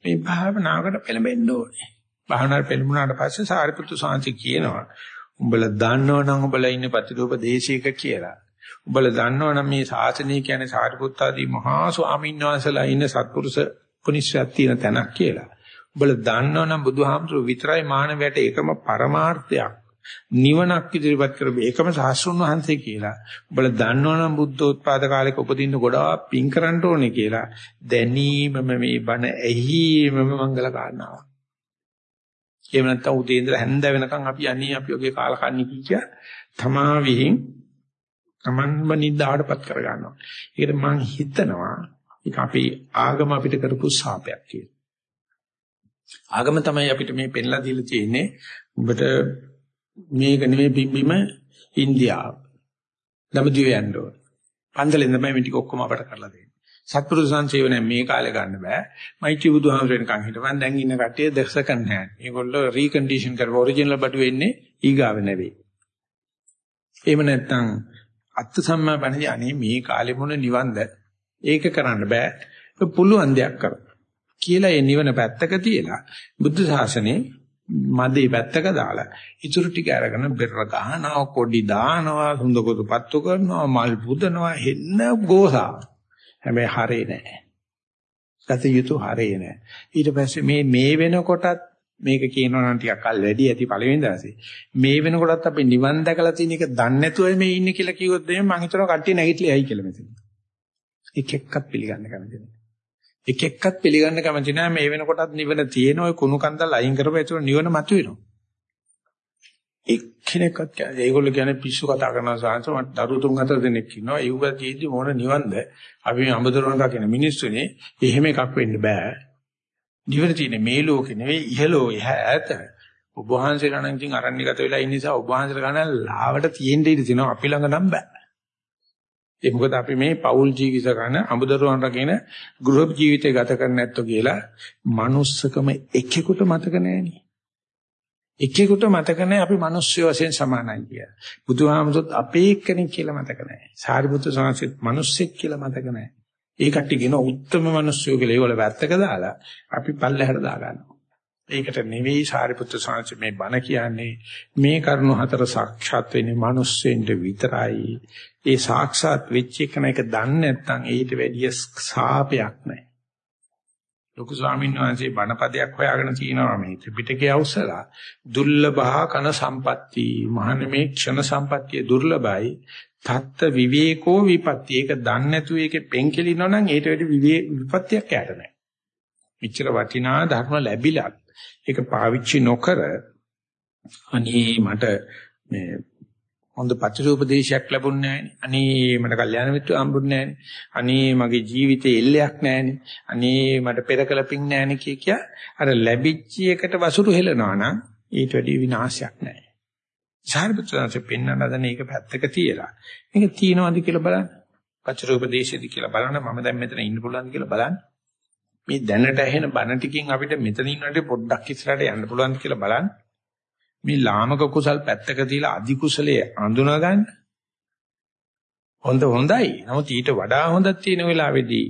Speaker 1: මේ භාවනාවකට පෙළඹෙන්න ඕනේ. භාවනාවට පෙළඹුණාට පස්සේ සාරිපුත්තු සාංශි කියනවා උඹලා දන්නවනම් උඹලා ඉන්නේ ප්‍රතිરૂප දේශයක කියලා. උඹලා දන්නවනම් මේ ශාසනය කියන්නේ සාරිපුත්තාදී මහා ස්වාමීන් වහන්සේලා ඉන්න සත්පුරුෂ පුනිශ්චයක් තියෙන තැනක් කියලා. උඹලා දන්නවනම් බුදුහාමුදුරුවෝ විතරයි මානවයට එකම පරමාර්ථයක් නිවනක් ඉදිරිපත් කරපු එකම සාස්ෘණ වහන්සේ කියලා. උඹලා දන්නවනම් බුද්ධෝත්පාද කාලෙක උපදින්න ගොඩාක් පින් කරන්න ඕනේ කියලා. දැනීමම මේ බණ ඇහිීමම මංගල කාරණාවක්. එහෙම නැත්නම් උදේ ඉඳලා හැන්ද වෙනකන් අපි අනේ අපි ඔගේ කාලකන්ණි කිය තමා විහිං තමන්ම නිදාඩපත් කර ගන්නවා. ඒකට මම හිතනවා ඒක අපේ ආගම අපිට කරපු ශාපයක් කියලා. ආගම තමයි අපිට මේ පෙන්ලා දීලා තියෙන්නේ. උඹට මේක නෙමෙයි බිම්බිම ඉන්දියාව. දඹදිව යන්න ඕන. පන්සලෙන් තමයි මේ ටික ඔක්කොම අපට කරලා දෙන්නේ. සත්පුරුෂ සංසේවනය මේ කාලේ ගන්න බෑ. මයිටි බුදුහාමරෙන්කන් හිටවන් දැන් ඉන්න කට්ටිය දැක්සකන් නැහැ. මේගොල්ලෝ රීකන්ඩිෂන් කරව ඔරිජිනල් බඩු වෙන්නේ ඊගාව නෙවෙයි. එහෙම නැත්නම් අත්ත් සම්මා බණදී අනේ මේ කාලේ මොන නිවන්ද? ඒක කරන්න බෑ. පුළුවන් දෙයක් කරන්න. කියලා ඒ නිවන පැත්තක තියලා බුද්ධ ශාසනේ මදේ පැත්තක දාලා ඉතුරු ටික අරගෙන බෙර ගහනවා කොඩි දානවා හුඳකොතු පත්තු කරනවා මල් පුදනවා හෙන්න ගෝසා. හැබැයි හරේ නෑ. ගත යුතු හරේ නෑ. ඊට පස්සේ මේ මේ වෙනකොටත් මේක කියනවා නම් ටිකක් අල් වැඩි ඇති පළවෙනි දවසේ. මේ වෙනකොටත් අපි නිවන් දැකලා තියෙන එක දන්නේ නැතුව මේ ඉන්නේ කියලා කිව්වොත් එimhe මං හිතනවා කට්ටිය නැගිටලා යයි කියලා මෙතන. එක එක්කත් පිළිගන්න කැමති නෑ එක එක්කත් පිළිගන්න කැමති නෑ මේ වෙනකොටත් නිවන තියෙන ඔය කුණු කන්දල් අයින් කරපුවා ඒතර නිවන මතුවෙනවා. එක්කෙනෙක්වත් කියන්නේ ඒගොල්ලෝ කියන්නේ පිස්සු කතා කරනවා සාංශ මට දරු තුන් හතර දෙනෙක් ඉන්නවා. ඒව තියෙද්දි මොන නිවන්ද? අපි මේ අඹදරුවන් දකින මිනිස්සුනේ එහෙම එකක් වෙන්න බෑ. නිවන තියෙන්නේ මේ ලෝකේ නෙවෙයි ඉහළෝ එහා ඈත. ඔබ වහන්සේලා නම් ඉතින් අරණ්‍යගත වෙලා ඉන්න නිසා ඔබ වහන්සේලා ගන්න ලාවට තියෙන්න ඉඩ තියෙනවා අපි ළඟ නම් බෑ. ඒ මොකද අපි මේ පෞල් ජීවිත කරන අමුදරුවන් රකින ගෘහ ජීවිතය ගත කරන්නේ නැත්තෝ කියලා manussකම එකෙකුට මතක නැහෙනි. එකෙකුට මතක නැහැ අපි මිනිස්සු වශයෙන් සමානයි කියලා. බුදුහාමුදුරුත් අපේ එක්කෙනෙක් කියලා මතක නැහැ. සාරිපුත්‍ර සාංශෙත් මිනිස්සෙක් කියලා මතක නැහැ. ඒ කට්ටිය කියන උත්තරම මිනිස්සු කියලා ඒවල වැත්තක දාලා අපි පල්ලෙහාට දාගන්නවා. ඒකට නෙවෙයි සාරිපුත්‍ර සාංශ මේ බණ කියන්නේ මේ කරුණු හතර සාක්ෂාත් වෙන්නේ මිනිස්සෙන්ට විතරයි. ඒ සාක්ෂාත් වෙච්ච එක නේක දන්නේ නැත්නම් ඊට වැඩිය සාපයක් නැහැ. ලොකු ස්වාමීන් වහන්සේ බණපදයක් හොයාගෙන තිනවා මේ ත්‍රිපිටකයේ අවසලා දුර්ලභා කන සම්පatti මහණ මේ ක්ෂණ සම්පත්තිය දුර්ලභයි තත්ත විවේකෝ විපත්ති ඒක දන්නේ නැතුව ඒකේ පෙන්කෙලිනවා නම් ඊට වැඩි විපත්තියක් යට නැහැ. මෙච්චර වටිනා ධර්ම ලැබිලත් ඒක පාවිච්චි නොකර අනේ මට මේ හොඳ ප්‍රතිරූපදේශයක් ලැබුණේ නැහනේ. අනේ මට කල්යාණ මිත්‍ර හම්බුන්නේ නැහනේ. අනේ මගේ ජීවිතේ එල්ලයක් නැහනේ. අනේ මට පෙරකල පිං නැහනේ කිය කිය අර ලැබිච්ච එකට වසුරු හෙලනවා නම් ඊට වැඩි විනාශයක් නැහැ. සාරිපුත්‍රයන්සේ පෙන්වන දන මේක පැත්තක තියලා. මේක තියනවාද කියලා බලන්න. ප්‍රතිරූපදේශයේද කියලා බලන්න මම දැන් මෙතන ඉන්න පුළුවන්ද කියලා බලන්න. මේ දැනට ඇහෙන බණ ටිකෙන් අපිට මෙතන ඉන්නට පොඩ්ඩක් ඉස්සරහට යන්න පුළුවන්ද කියලා බලන්න. මේ ලාමක කුසල් පැත්තක තියලා අධි කුසලයේ අඳුනා ගන්න. හොඳ හොඳයි. නමුත් ඊට වඩා හොඳක් තියෙන වෙලාවේදී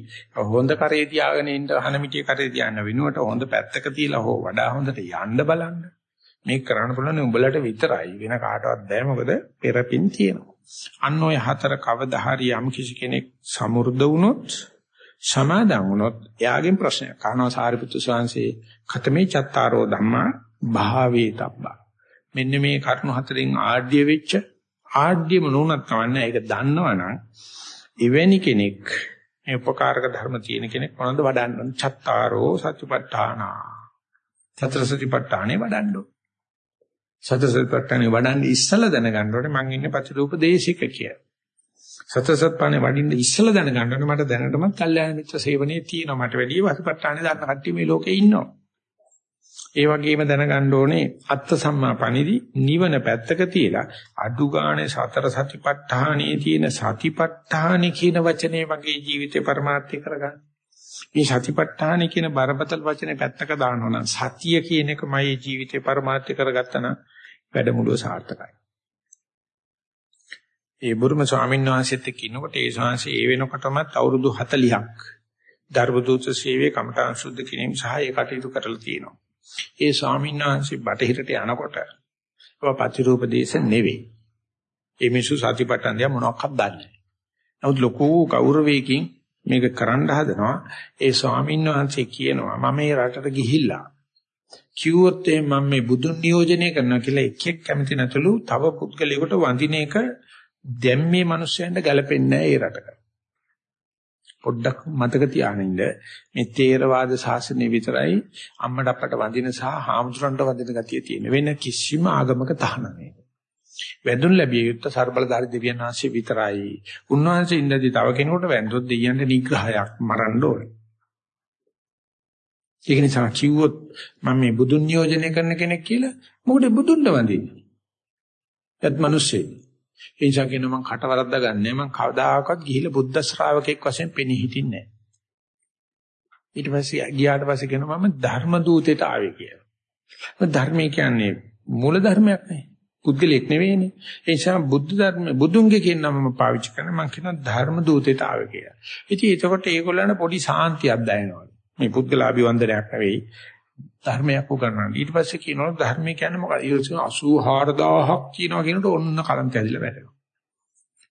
Speaker 1: හොඳ කරේ තියාගෙන ඉන්න හනමිටිය කරේ තියන්න වෙනුවට හොඳ පැත්තක තියලා හෝ වඩා හොඳට යන්න බලන්න. මේක කරන්න පුළුවන් උඹලට විතරයි වෙන කාටවත් බෑ මොකද පෙරපින් තියෙනවා. අන්න ඔය හතර කවදා හරි යම් කිසි කෙනෙක් සමෘද්ධ වුණොත් සමාදන් වුණොත් එයාගෙන් ප්‍රශ්නයක්. අහනවා සාරිපුත්තු ස්වාමීන් කතමේ චත්තාරෝ ධම්මා භාවේ තබ්බා. මෙන්න මේ කරුණු හතරෙන් ආඩ්‍ය වෙච්ච ආඩ්‍යම නුනත් කවන්නේ ඒක දන්නවනම් එවැනි කෙනෙක් මේ උපකාරක ධර්ම තියෙන කෙනෙක් මොනවද වඩන්න චත්තාරෝ සතිපට්ඨානා. සතර සතිපට්ඨානේ වඩන්න සතර සතිපට්ඨානේ වඩන්න ඉස්සලා දැනගන්න ඕනේ මං ඉන්නේ ප්‍රතිරූප දේශික කියලා. සතසත්පානේ වඩින්න ඉස්සලා දැනගන්න ඕනේ මට දැනටමත් කල්යාණ මිත්‍ර සේවනයේ තියෙනවා මට වැඩි වසුපත්තානේ දාන්න කට්ටිය මේ ලෝකේ ඉන්නවා. ඒ වගේම දැනගන්න ඕනේ අත්ත සම්මා පණිදි නිවන පැත්තක තියලා අඩු ගානේ සතර සතිපට්ඨානයේ තියෙන සතිපට්ඨාන කියන වචනේ වගේ ජීවිතේ પરමාර්ථය කරගන්න. මේ සතිපට්ඨාන කියන බරපතල වචනේ පැත්තක දානවා නම් සතිය කියන එකමයි ජීවිතේ પરමාර්ථය කරගත්තා නම් වැඩමුළුව සාර්ථකයි. ඒ බුරුම ස්වාමීන් වහන්සේත් එක්ක ඉන්නකොට ඒ ශාංශේ ඒ වෙනකොටමත් අවුරුදු 40ක් ධර්මදූත සේවයේ කමඨාන් සුද්ධ කිරීම සහ ඒ කටයුතු කරලා තියෙනවා. ඒ ස්වාමීන් වහන්සේ බටහිරට යනකොට ඒවා ප්‍රතිරූප දේශ නෙවෙයි. ඒ මිනිස්සු සතිපට්ඨාන දිහා මොනවක්වත් දන්නේ නැහැ. නමුත් ලොකු ගෞරවයකින් මේක කරන්න හදනවා. ඒ ස්වාමීන් වහන්සේ කියනවා මම මේ රටට ගිහිල්ලා කිව්වොත් මම මේ බුදුන් නියෝජනය කරනවා කියලා එක් එක් කැමති නැතුළු තව පුද්ගලයෙකුට වඳින එක දැන් මේ මිනිස්යන්ට ගැලපෙන්නේ නැහැ ඒ රටක. පොඩ්ඩක් මතක තියාගන්න මේ තේරවාද ශාසනය විතරයි අම්මට අපට වඳින සහ හාමුදුරන්ට වඳින ගතිය තියෙන වෙන කිසිම ආගමක තහනමේ වැඳුන් ලැබිය යුත්තේ ਸਰබලධාරි දෙවියන් වහන්සේ විතරයි. උන්වහන්සේ ඉඳදී තව කෙනෙකුට වැඳොත් දෙයියන්ට නිග්‍රහයක් මරන්න ඕනේ. ඒක නිසා කිව්වොත් මම මේ බුදුන් නියෝජනය කරන කෙනෙක් කියලා මොකද බුදුන්ව වඳින්නේ? ඒත් මිනිස්සෙක් ඒ නිසා කියන මම කට වරද්දා ගන්නෑ මම කවදාකවත් ගිහිල්ලා බුද්ධ ශ්‍රාවකෙක් වශයෙන් පෙනී හිටින්නේ නැහැ. ඊට පස්සේ ගියාට පස්සේ කියනවා මම ධර්ම දූතයට ආවේ කියලා. ධර්මය කියන්නේ මූල ධර්මයක් නේ. පුද්ගලෙක් නෙවෙයිනේ. ඒ නිසා බුද්ධ ධර්ම බුදුන්ගේ කියන නම මම පාවිච්චි කරන මම කියනවා ධර්ම දූතයට ආවේ කියලා. ඉතින් එතකොට ඒගොල්ලන්ට පොඩි සාන්තියක් දැනෙනවා. මේ පුද්ගලාභි වන්දනයක් නෙවෙයි. ධර්මයක් උගන්වන්න. ඊට පස්සේ කියනවා ධර්මය කියන්නේ මොකක්ද? ඊට 84000ක් කියනවා කියනකොට ඔන්න කලන්ත ඇදිලා වැටෙනවා.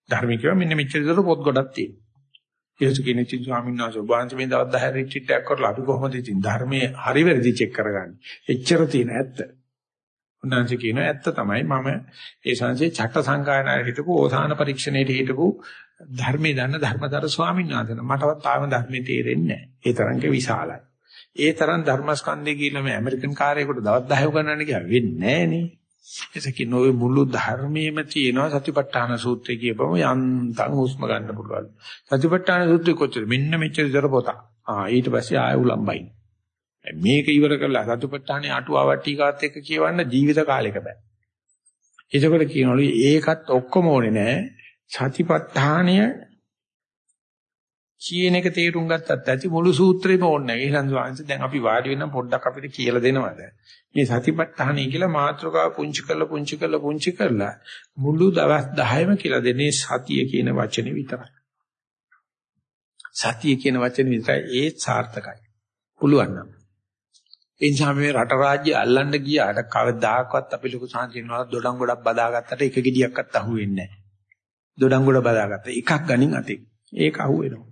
Speaker 1: ධර්මය කියවා මෙන්න මෙච්චර දර පොත් ගොඩක් තියෙනවා. ඊට කියන්නේ චින් ස්වාමීන් වහන්සේ වහන්සේ මේ දවස් 10 රිට්‍රීට් එකක් කරලා අපි කොහොමද ඉතින් ධර්මයේ හරි වැරදි චෙක් කරගන්නේ? එච්චර තියෙන ඇත්ත. උන්වහන්සේ කියනවා ඇත්ත තමයි මම ඒ සංසේ චට්ට සංගායනාවේ හිටපු ඕසාන පරීක්ෂණයේ හිටපු ධර්මයේ දන්න ධර්මතර ස්වාමීන් වහන්සේ මටවත් තාම ධර්මයේ තේරෙන්නේ නැහැ. ඒ තරම්ක විශාලයි. ඒ තරම් ධර්මස්කන්ධය කියලා මේ ඇමරිකන් කාර්යයකට දවස් 10 උගන්වන්න ගියා වෙන්නේ නැහනේ. ඒසකින් ඔය මුළු ධර්මයේම තියෙනවා සතිපට්ඨාන සූත්‍රය කියපම යන්තම් හුස්ම ගන්න පුළුවන්. සතිපට්ඨාන සූත්‍රය කොච්චර මෙන්න මෙච්චර ඉතර පොතක්. ආ ඊට පස්සේ ආය උලම්බයි. මේක ඉවර කරලා සතිපට්ඨානේ අටුවාවක් ටීකාවත් එක්ක කියවන්න ජීවිත කාලෙක බෑ. එතකොට කියනවලු ඒකත් ඔක්කොම ඕනේ නෑ. සතිපට්ඨානය කියන එක තේරුම් ගත්තත් ඇති මුළු සූත්‍රෙම ඕනේ නැහැ. එහෙනම් ස්වාමීන් දැන් අපි වාඩි වෙනම් පොඩ්ඩක් අපිට කියලා දෙනවද? මේ සතිපට්ඨානයි කියලා මාත්‍රකාව පුංචි කරලා පුංචි කරලා පුංචි කරලා මුළු දවස් 10ම කියලා දෙන්නේ සතිය කියන වචනේ විතරයි. සතිය කියන වචනේ විතරයි ඒ සාර්ථකයි. පුළුවන් නම්. ඒ නිසා මේ රට රාජ්‍ය අල්ලන්න ගියාට කවදාකවත් අපි ලොකු සාන්තියනවා දොඩම් ගොඩක් බදාගත්තට එක ගෙඩියක්වත් අහුවෙන්නේ නැහැ. දොඩම් ගොඩ බදාගත්ත එකක් ගනින් අතේ. ඒක අහුවෙනවා.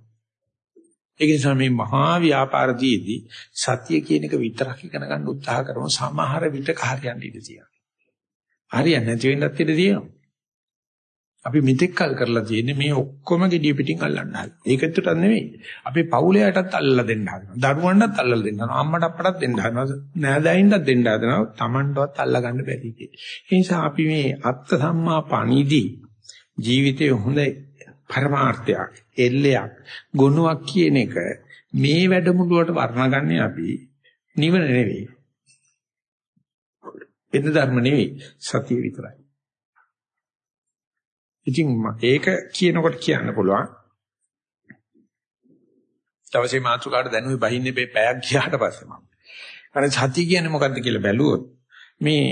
Speaker 1: ඒක නිසා මේ මහා ව්‍යාපාරදීදී සත්‍ය කියන එක විතරක් ඉගෙන ගන්න උත්සාහ කරන සමහර විටක හරියන්න ඉඩ තියෙනවා. හරියන්නේ නැති වෙන්නත් ඉඩ තියෙනවා. අපි මෙතෙක් කල් කරලා තියෙන්නේ මේ ඔක්කොම gediy පිටින් අල්ලන්න හදන. ඒකටත් නෙවෙයි. අපි පවුලයටත් අල්ලලා දෙන්න හදනවා. දරුවන්ටත් අල්ලලා දෙන්න හදනවා. අම්මට අපටත් දෙන්න හදනවා. නෑදෑයින්ටත් දෙන්න හදනවා. Tamanටවත් අල්ලා ගන්න බැරි කේ. ඒ නිසා අපි මේ අත්ත සම්මා පණිදි ජීවිතේ හොඳ පරමාර්ථයක් එල්ලයක් ගුණයක් කියන එක මේ වැඩමුළුවට වර්ණගන්නේ අපි නිවන නෙවෙයි. එද ධර්ම නෙවෙයි සතිය විතරයි. ඉතින් ඒක කියනකොට කියන්න පුළුවන් දවසේ මාතෘකාවට දැනුයි බහින්නේ මේ පැයක් ගියාට පස්සේ මම. අර සතිය කියන්නේ මොකද්ද කියලා බැලුවොත් මේ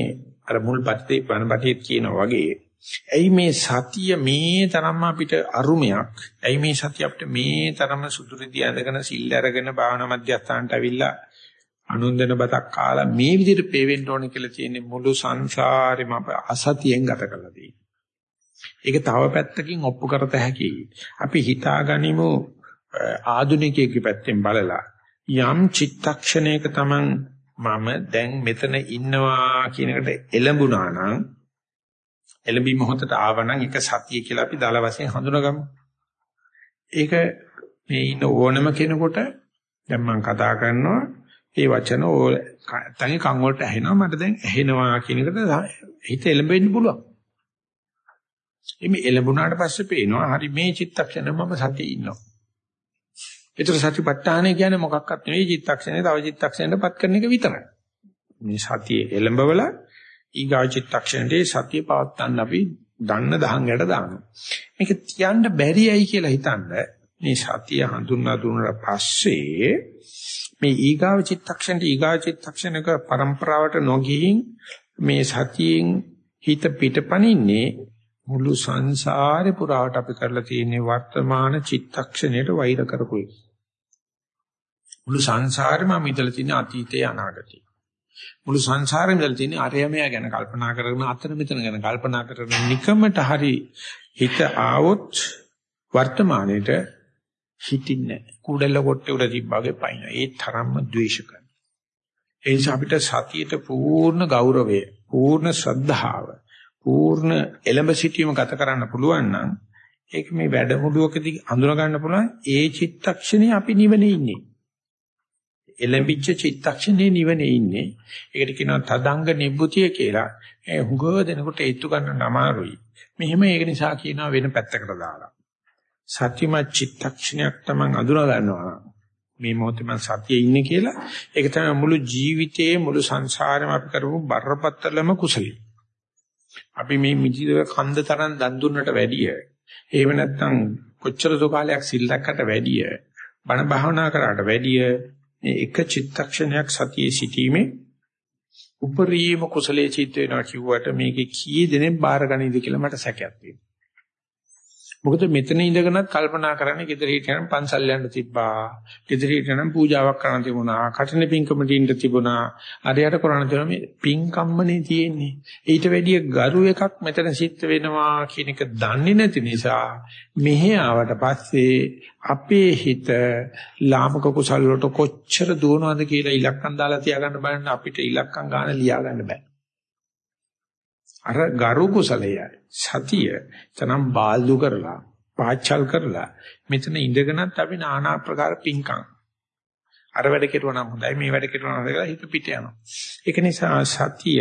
Speaker 1: අර මුල් පරිදි වනපටියේ කියනවා වගේ ඇයි මේ සතිය මේ තරම් අපිට අරුමයක් ඇයි මේ සතිය අපිට මේ තරම් සුදුරිදී ඇඳගෙන සිල් අරගෙන භාවනා මධ්‍යස්ථානට අවිල්ලා අනුන්දන බතක් කාලා මේ විදිහට පේවෙන්න ඕනේ කියලා තියෙන්නේ මුළු සංසාරෙම අප අසතියෙන් ගත කරලා තියෙන්නේ. ඒක තව පැත්තකින් ඔප්පු කරත හැකියි. අපි හිතාගනිමු ආධුනිකයෙකුගේ පැත්තෙන් බලලා යම් චිත්තක්ෂණයක Taman මම දැන් මෙතන ඉන්නවා කියන එකට එළඹුණා නම් එළඹි මොහොතට ආවනම් ඒක සතිය කියලා අපි දල වශයෙන් හඳුනගමු. ඒක මේ ඉන්න ඕනම කෙනෙකුට දැන් මම කතා කරනවා ඒ වචන තනි කන් වලට ඇහෙනවා මට දැන් ඇහෙනවා කියන එකට හිත එළඹෙන්න පුළුවන්. එimhe එළඹුණාට පස්සේ පේනවා හරි මේ චිත්තක්ෂණ මම සතියේ ඉන්නවා. ඒතර සතිපට්ඨානය කියන්නේ මොකක්වත් නෙවෙයි චිත්තක්ෂණය තව චිත්තක්ෂණයටපත් කරන එක විතරයි. මේ සතියේ එළඹවල ඊගා චිත්තක්ෂණයේ සතිය පවත්තන්න අපි දන්න දහංගට දානවා. මේක තියන්න බැරියයි කියලා හිතනද මේ සතිය හඳුන්වා දුන්නාට පස්සේ මේ ඊගාව චිත්තක්ෂණට ඊගා චිත්තක්ෂණක પરම්පරාවට නොගිහින් මේ සතියෙන් හිත පිටපණින්නේ මුළු සංසාරේ පුරාට අපි කරලා තියෙන වර්තමාන චිත්තක්ෂණයට වෛර කරපු එක. මුළු සංසාරෙම මිදලා තියෙන අතීතය අනාගතය. මුළු සංසාරෙම මිදලා තියෙන අරයමය ගැන කල්පනා කරගෙන අතන මෙතන ගැන කල්පනා කරගෙන නිකමට හරි හිත ආවොත් වර්තමානයේට හිටින්නේ කුඩල කොටේ උඩ තිබ්බාගේ පයින් ඒ තරම්ම ද්වේෂ කරන. ඒ නිසා අපිට සතියට පූර්ණ ගෞරවය, පූර්ණ ශ්‍රද්ධාව, පූර්ණ එළඹ සිටීම ගත කරන්න පුළුවන් නම් ඒක මේ වැඩමුළුවකදී අඳුන ගන්න පුළුවන් ඒ චිත්තක්ෂණේ අපි නිවනේ ඉන්නේ. එළඹිච්ච චිත්තක්ෂණේ නිවනේ ඉන්නේ. ඒකට කියනවා තදංග නිබ්බුතිය කියලා. ඒ හුඟව දෙනකොට ඒත්තු ගන්න අමාරුයි. මෙහෙම ඒක නිසා කියනවා වෙන පැත්තකට දාලා. සත්‍යමත් චිත්තක්ෂණයක් තමයි අඳුනා ගන්නවා. මේ මොහොතේ මම සතියේ ඉන්නේ කියලා. ඒක තමයි මුළු ජීවිතයේ මුළු සංසාරෙම අපි කරපු බරපතලම කුසලයි. අපි මේ මිදිද කන්ද තරම් දන් දුන්නට වැඩිය එහෙම නැත්නම් කොච්චර සෝකාලයක් සිල් දැක්කට වැඩිය බණ භාවනා කරාට වැඩිය මේ එක චිත්තක්ෂණයක් සතියේ සිටීමේ උපරිම කුසලයේ චිත්ත වෙනවා කිව්වට මේකේ කී දෙනෙක් බාර ගනීද කියලා මට සැකයක් තියෙනවා. මොකද මෙතන ඉඳගෙනත් කල්පනා කරන්නේ gedara හිටියනම් පන්සල් යන්න තිබ්බා. gedara හිටියනම් පූජාවක් කරන්න තිබුණා. කටනේ පින්කමට ඉන්න තිබුණා. අරයට කරන්න තිබුණා මේ පින්කම්මනේ තියෙන්නේ. ඊට වැඩිය ගරු එකක් මෙතන සිද්ධ වෙනවා කියන එක දන්නේ නැති නිසා මෙහෙ ආවට පස්සේ අපේ හිත ලාමක කුසල වලට කොච්චර දුවනවද කියලා ඉලක්කම් දාලා තියාගන්න බලන්න අපිට ඉලක්කම් ගන්න ලියා ගන්න බෑ. අර ගරු කුසලය සතිය තනම් බාල්දු කරලා පාච්චල් කරලා මෙතන ඉඳගෙනත් අපි নানা ආකාර පිංකම් අර වැඩ කෙරුවා නම් හොඳයි මේ වැඩ කෙරුවා නම් හොඳයි හිත පිට යනවා. ඒක නිසා සතිය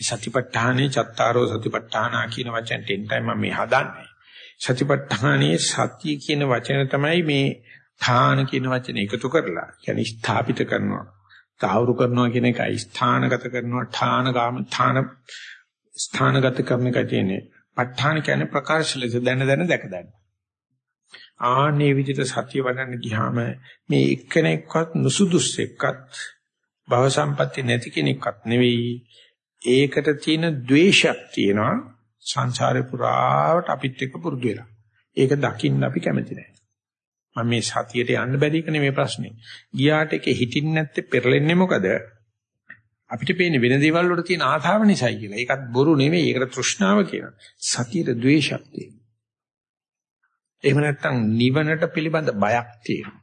Speaker 1: සතිපට්ඨානේ චත්තාරෝ සතිපට්ඨානා කියන වචන දෙන්නයි මම මේ හදන්නේ. සතිපට්ඨානේ සතිය කියන වචන තමයි මේ ථාන කියන වචනේ එකතු කරලා කියන්නේ ස්ථාපිත කරනවා. සාහවරු කරනවා කියන එකයි ස්ථානගත කරනවා ඨානගාම ඨාන ස්ථානගත කරන එකයි තියෙන්නේ. ප ဋ ාණ කියන්නේ ප්‍රකාශ ලෙස දැන දැන දැක දැන. ආනේ විදිහට සත්‍ය වඩන්න ගියාම මේ එක්කෙනෙක්වත් නුසුදුස් එක්කත් භව සම්පatti නැති කෙනෙක්වත් නෙවෙයි. ඒකට තියෙන द्वේෂයක් තියෙනවා. සංසාරේ පුරාවට අපිත් එක්ක පුරුදු වෙලා. ඒක දකින්න අපි කැමති නැහැ. මම මේ සතියට යන්න බැරි එක නෙමෙයි ප්‍රශ්නේ. ගියාට ඒක හිතින් නැත්තේ පෙරලෙන්නේ මොකද? අපිට පේන්නේ වෙන දේවල් වල තියෙන ආශාව නිසායි කියලා. ඒකත් බොරු නෙමෙයි. ඒකට තෘෂ්ණාව කියනවා. සතියට ද්වේෂයක් තියෙනවා. එහෙම නැත්නම් නිවනට පිළිබඳ බයක් තියෙනවා.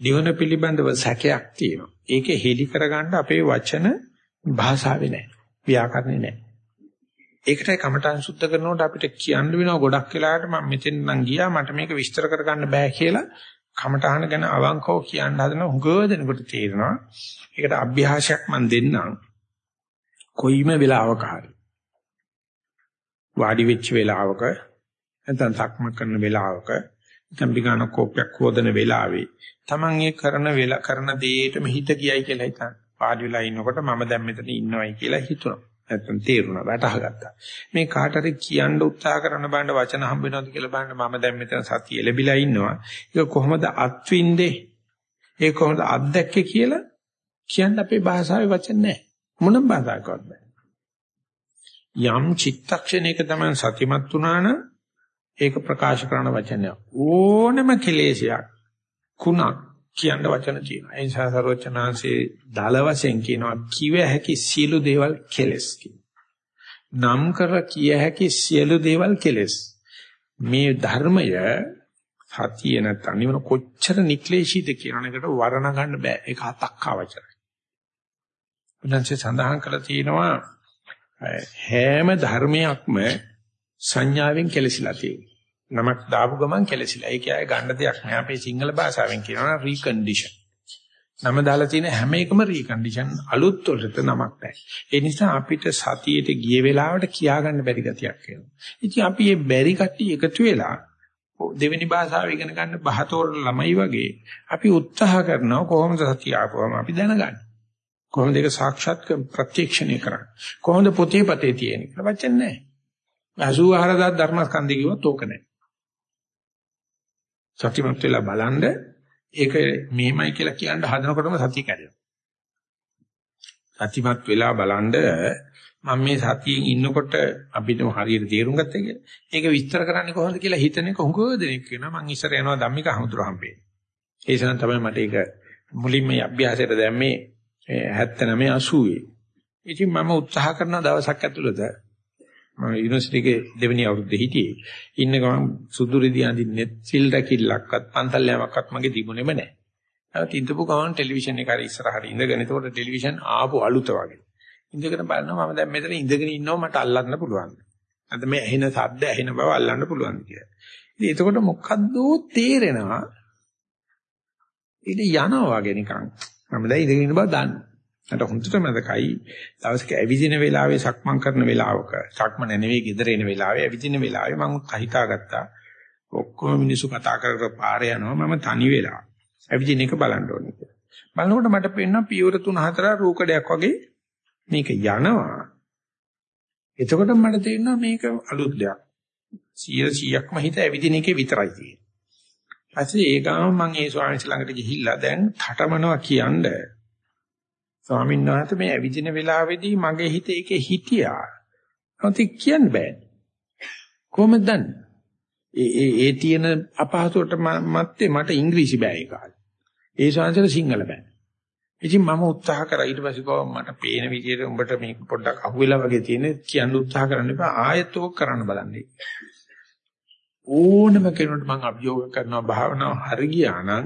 Speaker 1: නිවන පිළිබඳව සැකයක් තියෙනවා. ඒකේ හෙලි කරගන්න අපේ වචන භාෂාවේ නැහැ. ව්‍යාකරණේ නැහැ. ඒකටයි කමඨං සුද්ධ කරනකොට අපිට කියන්න වෙනවා ගොඩක් වෙලාවට මම මෙතෙන් නම් ගියා මට මේක විස්තර කරගන්න බෑ කියලා. කමඨහන ගැන අවංකව කියන්න හදන හුඟව දෙනකොට තේරෙනවා. ඒකට අභ්‍යාසයක් මම දෙන්නම්. කොයිම වෙලාවක හරි. වාඩි වෙච්ච වෙලාවක නැත්නම් සක්ම කරන වෙලාවක නැත්නම් බිගාන කෝපයක් හොදන වෙලාවේ Taman ඒ කරන වෙලා කරන දෙයටම හිත ගියයි කියලා හිතන්න. වාඩි වෙලා ඉන්නකොට මම දැන් මෙතන ඉන්නවයි කියලා හිතුණා. නැත්තම් තේරුණා වැටහගත්තා. මේ කාට හරි කියන්න උත්සාහ කරන බණ්ඩ වචන හම්බ වෙනවද කියලා බලන්න මම දැන් මෙතන සතිය ලැබිලා ඉන්නවා. ඒක කොහොමද අත්විඳේ? ඒ කොහොමද අත්දැක්කේ කියලා කියන්න අපේ භාෂාවේ වචන නැහැ. මොනම භාෂාවකවත් බෑ. යම් චිත්තක්ෂණයක තමයි සතිමත් වුණා නම් ඒක ප්‍රකාශ කරන වචනය. ඕනම කෙලෙසයක් කුණක් කියන්න වචන තියෙනවා. ඒ නිසා සරෝචනාංශේ දල වශයෙන් කියනවා කිව හැකි සියලු දේවල් කෙලස් නම් කර කිය හැකි සියලු දේවල් කෙලස්. මේ ධර්මය සතිය නැත්නම් නිවන කොච්චර නික්ලේශීද කියන එකට වර්ණ ගන්න බෑ. ඒක හතක් අවචරයි. උන්වහන්සේ සඳහන් කරලා තියෙනවා හැම ධර්මයක්ම සංඥාවෙන් කෙලසිලා තියෙනවා. නමක් දාපු ගමන් කෙලසිලා. ඒක ආයේ ගන්න දෙයක් නෑ. අපේ සිංහල භාෂාවෙන් කියනවා රීකන්ඩිෂන්. නම දාලා තියෙන හැම එකම රීකන්ඩිෂන් අලුත් වලට නමක් නැහැ. ඒ නිසා අපිට සතියේට ගිය වෙලාවට කියාගන්න බැරි ගතියක් එනවා. ඉතින් අපි මේ බැරි කට්ටිය එකතු වෙලා දෙවෙනි භාෂාව ඉගෙන ගන්න බහතෝර ළමයි වගේ අපි උත්සාහ කරනවා කොහොමද සතිය ආපුවම අපි දැනගන්නේ. කොහොමද ඒක සාක්ෂාත් ප්‍රත්‍යක්ෂණය කරන්නේ. කොහොමද පොතේ පතේ තියෙන්නේ කියලා වචන නැහැ. 84000 ධර්මස්කන්ධය කිව්වොත් ඕක නැහැ. සතිමත් වෙලා බලන්න ඒක මෙහෙමයි කියලා කියන්න හදනකොටම සතිය කැඩෙනවා. සතිමත් වෙලා බලන්න මම මේ සතියෙන් ඉන්නකොට අපිට හරියට තේරුම් ගත්තා කියලා. ඒක විස්තර කරන්නේ කොහොමද කියලා හිතන එක හුඟ දෙනෙක් වෙනවා. මං ඉස්සර යනවා ධම්මික හමුදුර හම්බේ. ඒ සනම් තමයි මට ඒක මුලින්ම අභ්‍යාසයට දැම්මේ 79 80. ඉතින් මම උත්සාහ කරන දවසක් ඇතුළත මම යුනිවර්සිටි එකේ දෙවෙනි අවුරුද්දේ හිටියේ. ඉන්න ගමන් සුදුරිදී අඳින්නේ සිල් රැකිල්ලක්වත් පන්සල් යෑමක්වත් මගේ තිබුණේම නැහැ. නමුත් ඉඳපු ගමන් ටෙලිවිෂන් එක හරි ඉස්සරහට ඉඳගෙන ඒතකොට ටෙලිවිෂන් ආපු අලුත වගේ. ඉඳගෙන බලනවා මම දැන් මෙතන ඉඳගෙන ඉන්නවා මට අල්ලන්න පුළුවන්. අද මේ ඇහෙන ශබ්ද ඇහෙන බව අල්ලන්න පුළුවන් කියලා. ඉතින් එතකොට මොකද්ද තේරෙනවා. ඉතින් යනවා වගේ නිකන්. මම දැන් ඉඳගෙන ඉන්න බව දන්නවා. මට හොඳට මතකයි දවසක ඇවිදින වෙලාවේ සක්මන් කරන වෙලාවක සක්මන නෙවෙයි ගෙදර එන වෙලාවේ ඇවිදින වෙලාවේ මම හිතාගත්තා ඔක්කොම මිනිස්සු කතා කර කර පාරේ යනවා මම තනි වෙලා ඇවිදින එක බලන්න ඕනේ කියලා. බලනකොට මට පේනවා පියවර 3 4 රූකඩයක් වගේ මේක යනවා. එතකොට මට තේරෙනවා මේක අලුත් දෙයක්. 100 100ක්ම හිත ඇවිදින එකේ විතරයි තියෙන්නේ. ඊපස්සේ ඒ ගාම මම ඒ ස්වාමීන් ළඟට ගිහිල්ලා දැන් ඨටමනවා කියන්නේ ස්වාමීන් වහන්සේ මේ ඇවිදින වෙලාවේදී මගේ හිත ඒකේ හිටියා. නැති කියන්න බෑ. කොහොමද දන්නේ? ඒ ඒ ඒ තියෙන අපහසුවට මැත්තේ මට ඉංග්‍රීසි බෑ ඒ කාලේ. ඒ ශාංශල සිංහල බෑ. ඉතින් මම උත්සාහ කරා ඊට පස්සේ කව මට පේන විදිහට උඹට මේක පොඩ්ඩක් අහුවෙලා වගේ තියෙන කියන්න උත්සාහ කරන්න එපා ආයෙත් ඕක කරන්න බලන්න. ඕනම කෙනෙකුට මම අභියෝග කරනවා භාවනාව හරි ගියා නම්